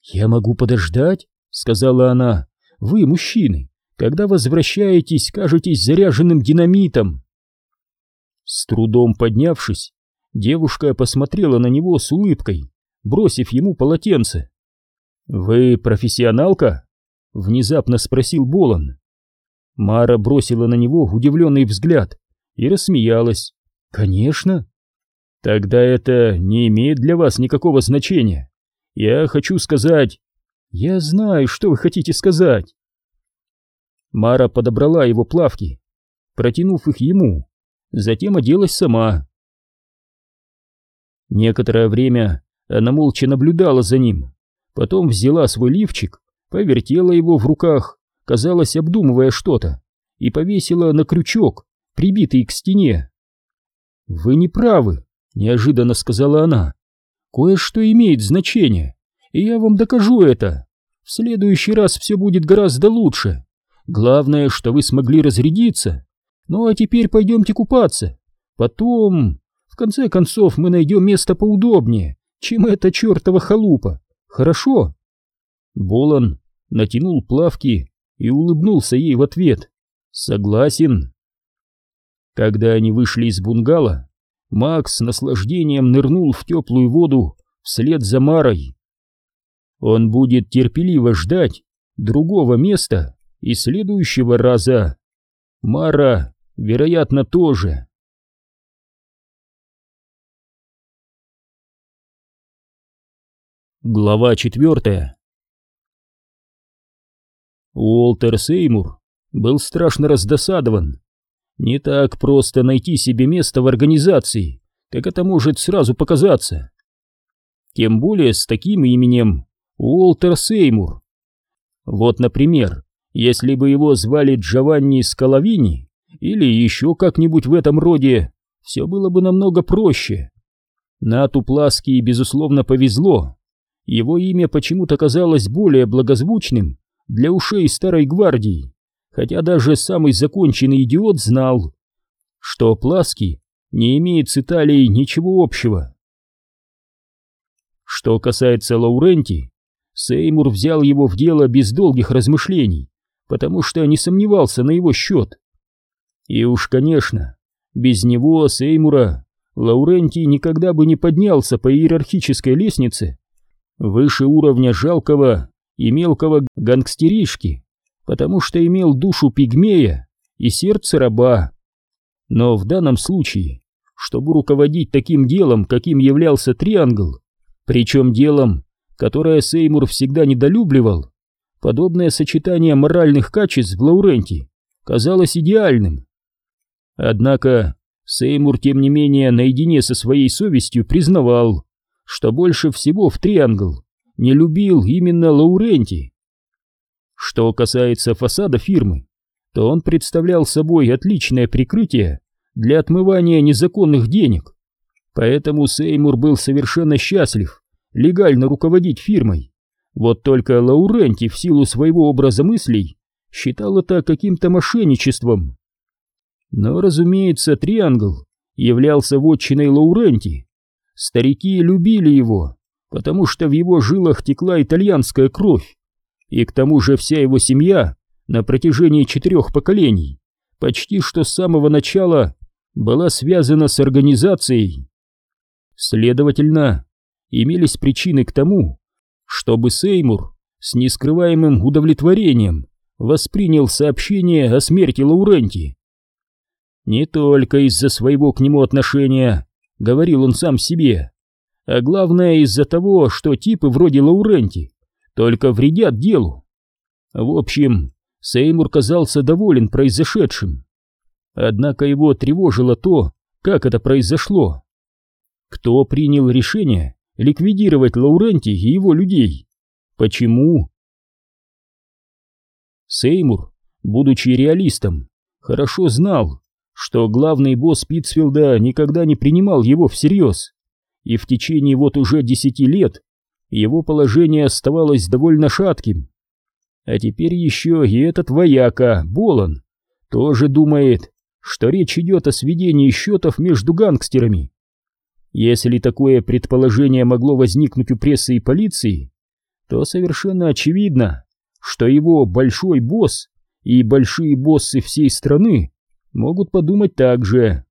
«Я могу подождать», — сказала она. «Вы, мужчины, когда возвращаетесь, кажетесь заряженным динамитом». С трудом поднявшись, девушка посмотрела на него с улыбкой, бросив ему полотенце. «Вы профессионалка?» — внезапно спросил Болон. Мара бросила на него удивленный взгляд и рассмеялась. «Конечно». «Тогда это не имеет для вас никакого значения. Я хочу сказать...» «Я знаю, что вы хотите сказать». Мара подобрала его плавки, протянув их ему, затем оделась сама. Некоторое время она молча наблюдала за ним, потом взяла свой лифчик, повертела его в руках казалось, обдумывая что-то, и повесила на крючок, прибитый к стене. «Вы не правы», — неожиданно сказала она. «Кое-что имеет значение, и я вам докажу это. В следующий раз все будет гораздо лучше. Главное, что вы смогли разрядиться. Ну а теперь пойдемте купаться. Потом, в конце концов, мы найдем место поудобнее, чем эта чертова халупа. Хорошо?» Болон натянул плавки и улыбнулся ей в ответ. «Согласен». Когда они вышли из бунгало, Макс с наслаждением нырнул в теплую воду вслед за Марой. Он будет терпеливо ждать другого места и следующего раза. Мара, вероятно, тоже. Глава четвертая Уолтер Сеймур был страшно раздосадован. Не так просто найти себе место в организации, как это может сразу показаться. Тем более с таким именем Уолтер Сеймур. Вот, например, если бы его звали Джованни Скаловини или еще как-нибудь в этом роде, все было бы намного проще. Нату Пласки, безусловно, повезло. Его имя почему-то казалось более благозвучным, для ушей старой гвардии, хотя даже самый законченный идиот знал, что Пласки не имеет с Италией ничего общего. Что касается Лауренти, Сеймур взял его в дело без долгих размышлений, потому что не сомневался на его счет. И уж, конечно, без него, Сеймура, Лаурентий никогда бы не поднялся по иерархической лестнице выше уровня жалкого и мелкого гангстеришки, потому что имел душу пигмея и сердце раба. Но в данном случае, чтобы руководить таким делом, каким являлся Триангл, причем делом, которое Сеймур всегда недолюбливал, подобное сочетание моральных качеств в Лауренте казалось идеальным. Однако Сеймур, тем не менее, наедине со своей совестью признавал, что больше всего в Триангл не любил именно Лауренти. Что касается фасада фирмы, то он представлял собой отличное прикрытие для отмывания незаконных денег. Поэтому Сеймур был совершенно счастлив легально руководить фирмой. Вот только Лауренти в силу своего образа мыслей считал это каким-то мошенничеством. Но, разумеется, Триангл являлся вотчиной Лауренти. Старики любили его, потому что в его жилах текла итальянская кровь, и к тому же вся его семья на протяжении четырех поколений, почти что с самого начала, была связана с организацией. Следовательно, имелись причины к тому, чтобы Сеймур с нескрываемым удовлетворением воспринял сообщение о смерти Лауренти. Не только из-за своего к нему отношения, говорил он сам себе, а главное из-за того, что типы вроде Лауренти только вредят делу. В общем, Сеймур казался доволен произошедшим. Однако его тревожило то, как это произошло. Кто принял решение ликвидировать Лауренти и его людей? Почему? Сеймур, будучи реалистом, хорошо знал, что главный босс Питсфилда никогда не принимал его всерьез, и в течение вот уже десяти лет его положение оставалось довольно шатким. А теперь еще и этот вояка, Болон, тоже думает, что речь идет о сведении счетов между гангстерами. Если такое предположение могло возникнуть у прессы и полиции, то совершенно очевидно, что его большой босс и большие боссы всей страны могут подумать так же.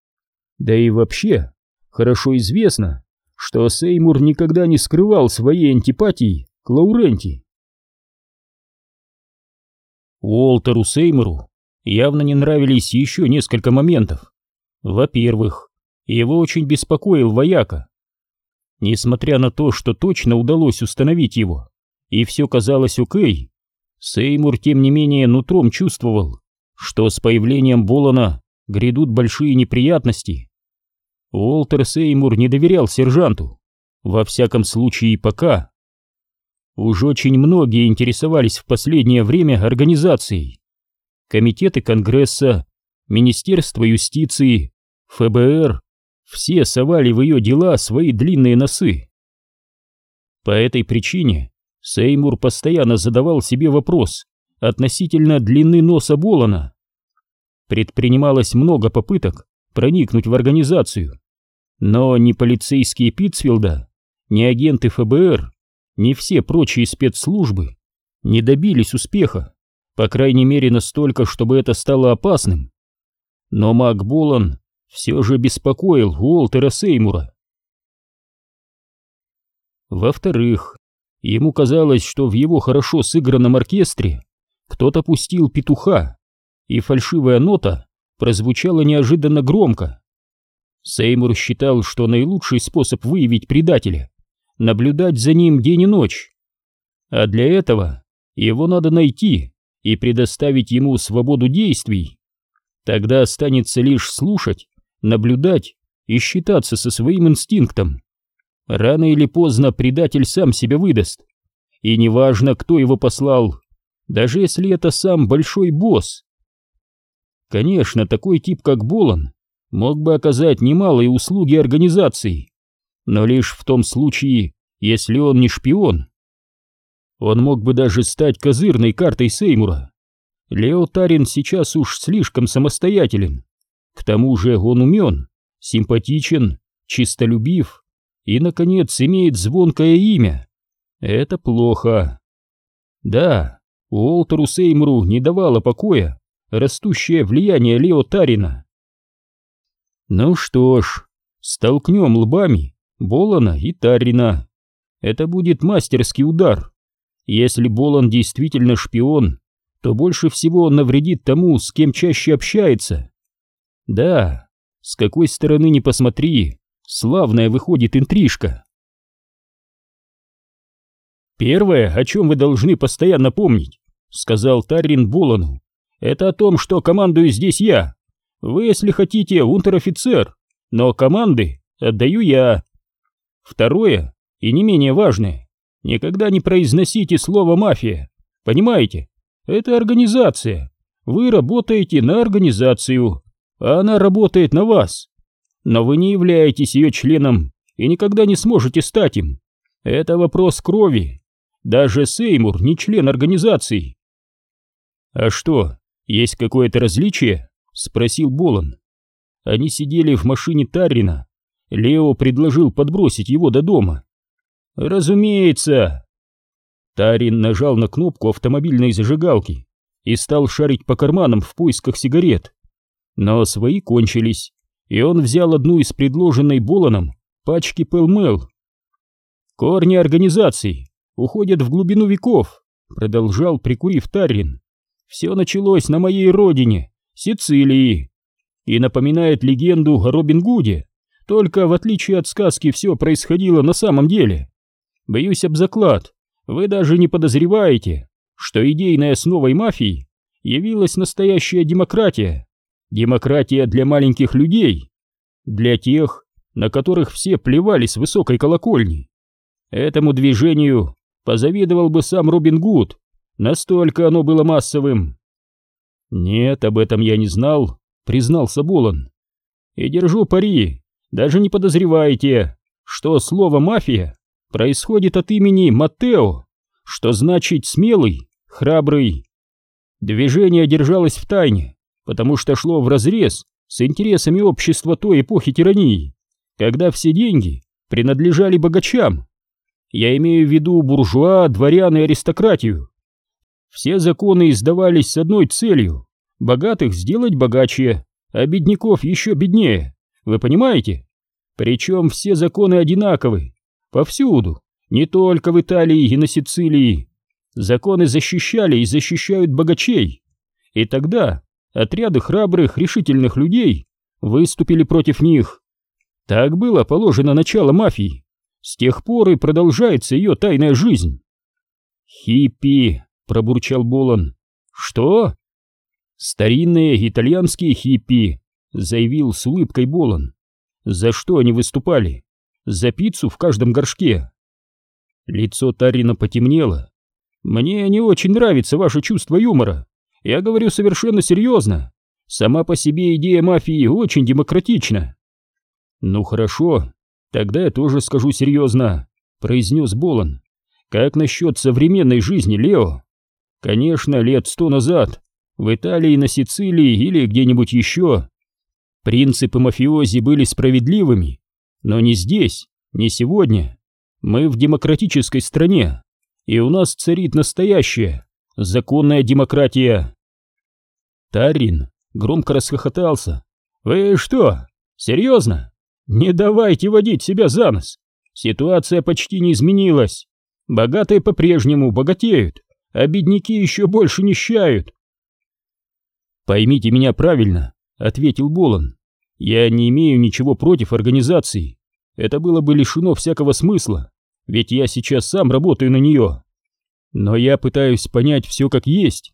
Да и вообще, хорошо известно, что Сеймур никогда не скрывал своей антипатии к Лауренти. Уолтеру Сеймуру явно не нравились еще несколько моментов. Во-первых, его очень беспокоил вояка. Несмотря на то, что точно удалось установить его, и все казалось окей, Сеймур тем не менее нутром чувствовал, что с появлением Болона грядут большие неприятности. Уолтер Сеймур не доверял сержанту, во всяком случае пока. Уж очень многие интересовались в последнее время организацией. Комитеты Конгресса, Министерство юстиции, ФБР, все совали в ее дела свои длинные носы. По этой причине Сеймур постоянно задавал себе вопрос относительно длины носа Болана. Предпринималось много попыток проникнуть в организацию, но ни полицейские Питцфилда, ни агенты ФБР ни все прочие спецслужбы не добились успеха, по крайней мере настолько, чтобы это стало опасным. Но Мак Болан все же беспокоил Уолтера Сеймура. Во-вторых, ему казалось, что в его хорошо сыгранном оркестре кто-то пустил петуха, и фальшивая нота прозвучала неожиданно громко. Сеймур считал, что наилучший способ выявить предателя наблюдать за ним день и ночь. А для этого его надо найти и предоставить ему свободу действий. Тогда останется лишь слушать, наблюдать и считаться со своим инстинктом. Рано или поздно предатель сам себя выдаст. И неважно, кто его послал, даже если это сам большой босс. Конечно, такой тип, как Болон, мог бы оказать немалые услуги организации, но лишь в том случае, если он не шпион. Он мог бы даже стать козырной картой Сеймура. Лео Тарин сейчас уж слишком самостоятелен. К тому же он умен, симпатичен, чистолюбив и, наконец, имеет звонкое имя. Это плохо. Да, Уолтеру Сеймуру не давало покоя растущее влияние Лео Тарина. Ну что ж, столкнем лбами Болана и Тарина. Это будет мастерский удар. Если Болан действительно шпион, то больше всего он навредит тому, с кем чаще общается. Да, с какой стороны ни посмотри, славная выходит интрижка. Первое, о чем вы должны постоянно помнить, сказал Таррин Болану, это о том, что командую здесь я. Вы, если хотите, унтер-офицер, но команды отдаю я. Второе, и не менее важное, никогда не произносите слово «мафия». Понимаете? Это организация. Вы работаете на организацию, а она работает на вас. Но вы не являетесь ее членом и никогда не сможете стать им. Это вопрос крови. Даже Сеймур не член организации. А что, есть какое-то различие? Спросил Болон. Они сидели в машине Таррина. Лео предложил подбросить его до дома. Разумеется. Тарин нажал на кнопку автомобильной зажигалки и стал шарить по карманам в поисках сигарет. Но свои кончились, и он взял одну из предложенной Боланом пачки Пелмел. Корни организаций уходят в глубину веков, продолжал прикурив Таррин. Все началось на моей родине, Сицилии, и напоминает легенду о Робин Гуде, только в отличие от сказки все происходило на самом деле. Боюсь об заклад, вы даже не подозреваете, что идейной основой мафии явилась настоящая демократия. Демократия для маленьких людей, для тех, на которых все плевали с высокой колокольни. Этому движению позавидовал бы сам Робин Гуд, настолько оно было массовым. Нет, об этом я не знал, признался Болон. И держу пари, даже не подозреваете, что слово «мафия» происходит от имени Маттео, что значит «смелый», «храбрый». Движение держалось в тайне, потому что шло вразрез с интересами общества той эпохи тирании, когда все деньги принадлежали богачам. Я имею в виду буржуа, дворян и аристократию. Все законы издавались с одной целью – богатых сделать богаче, а бедняков еще беднее. Вы понимаете? Причем все законы одинаковы, повсюду, не только в Италии и на Сицилии. Законы защищали и защищают богачей. И тогда отряды храбрых, решительных людей выступили против них. Так было положено начало мафии. С тех пор и продолжается ее тайная жизнь. «Хиппи!» — пробурчал Болон. «Что?» «Старинные итальянские хиппи», — заявил с улыбкой Болон. «За что они выступали? За пиццу в каждом горшке?» Лицо Тарина потемнело. «Мне не очень нравится ваше чувство юмора. Я говорю совершенно серьезно. Сама по себе идея мафии очень демократична». «Ну хорошо, «Тогда я тоже скажу серьезно», — произнес Болон. «Как насчет современной жизни, Лео? Конечно, лет сто назад, в Италии, на Сицилии или где-нибудь еще, принципы мафиози были справедливыми, но не здесь, не сегодня. Мы в демократической стране, и у нас царит настоящая, законная демократия». Тарин громко расхохотался. «Вы что, серьезно? Не давайте водить себя за нос. Ситуация почти не изменилась. Богатые по-прежнему богатеют, а бедняки еще больше нищают. Поймите меня правильно, ответил Болон. Я не имею ничего против организации. Это было бы лишено всякого смысла, ведь я сейчас сам работаю на нее. Но я пытаюсь понять все как есть.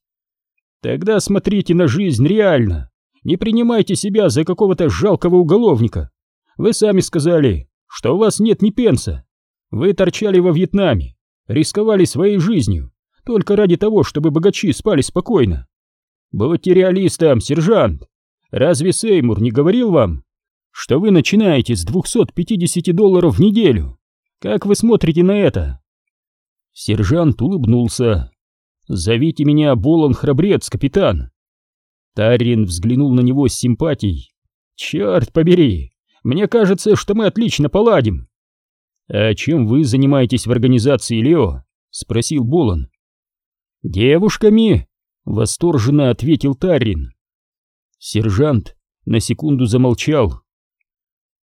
Тогда смотрите на жизнь реально. Не принимайте себя за какого-то жалкого уголовника, вы сами сказали, что у вас нет ни пенса. Вы торчали во Вьетнаме, рисковали своей жизнью, только ради того, чтобы богачи спали спокойно. Будьте реалистом, сержант. Разве Сеймур не говорил вам, что вы начинаете с 250 долларов в неделю? Как вы смотрите на это? Сержант улыбнулся. «Зовите меня Болон Храбрец, капитан». Тарин взглянул на него с симпатией. «Черт побери, мне кажется, что мы отлично поладим. А чем вы занимаетесь в организации Лео? спросил Болон. «Девушками!» — восторженно ответил Таррин. Сержант на секунду замолчал.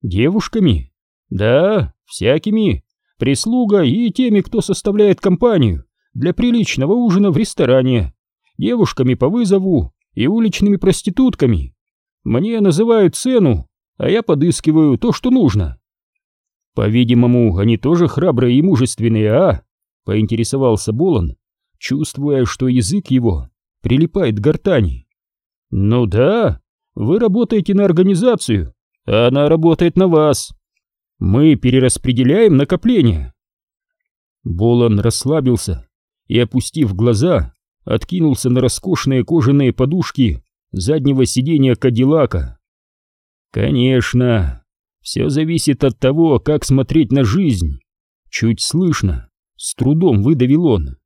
«Девушками? Да, всякими. Прислуга и теми, кто составляет компанию для приличного ужина в ресторане. Девушками по вызову и уличными проститутками. Мне называют цену, а я подыскиваю то, что нужно». «По-видимому, они тоже храбрые и мужественные, а?» — поинтересовался Болон, чувствуя, что язык его прилипает к гортани. «Ну да, вы работаете на организацию, а она работает на вас. Мы перераспределяем накопления». Болон расслабился и, опустив глаза, откинулся на роскошные кожаные подушки заднего сиденья Кадиллака. «Конечно, все зависит от того, как смотреть на жизнь. Чуть слышно, с трудом выдавил он.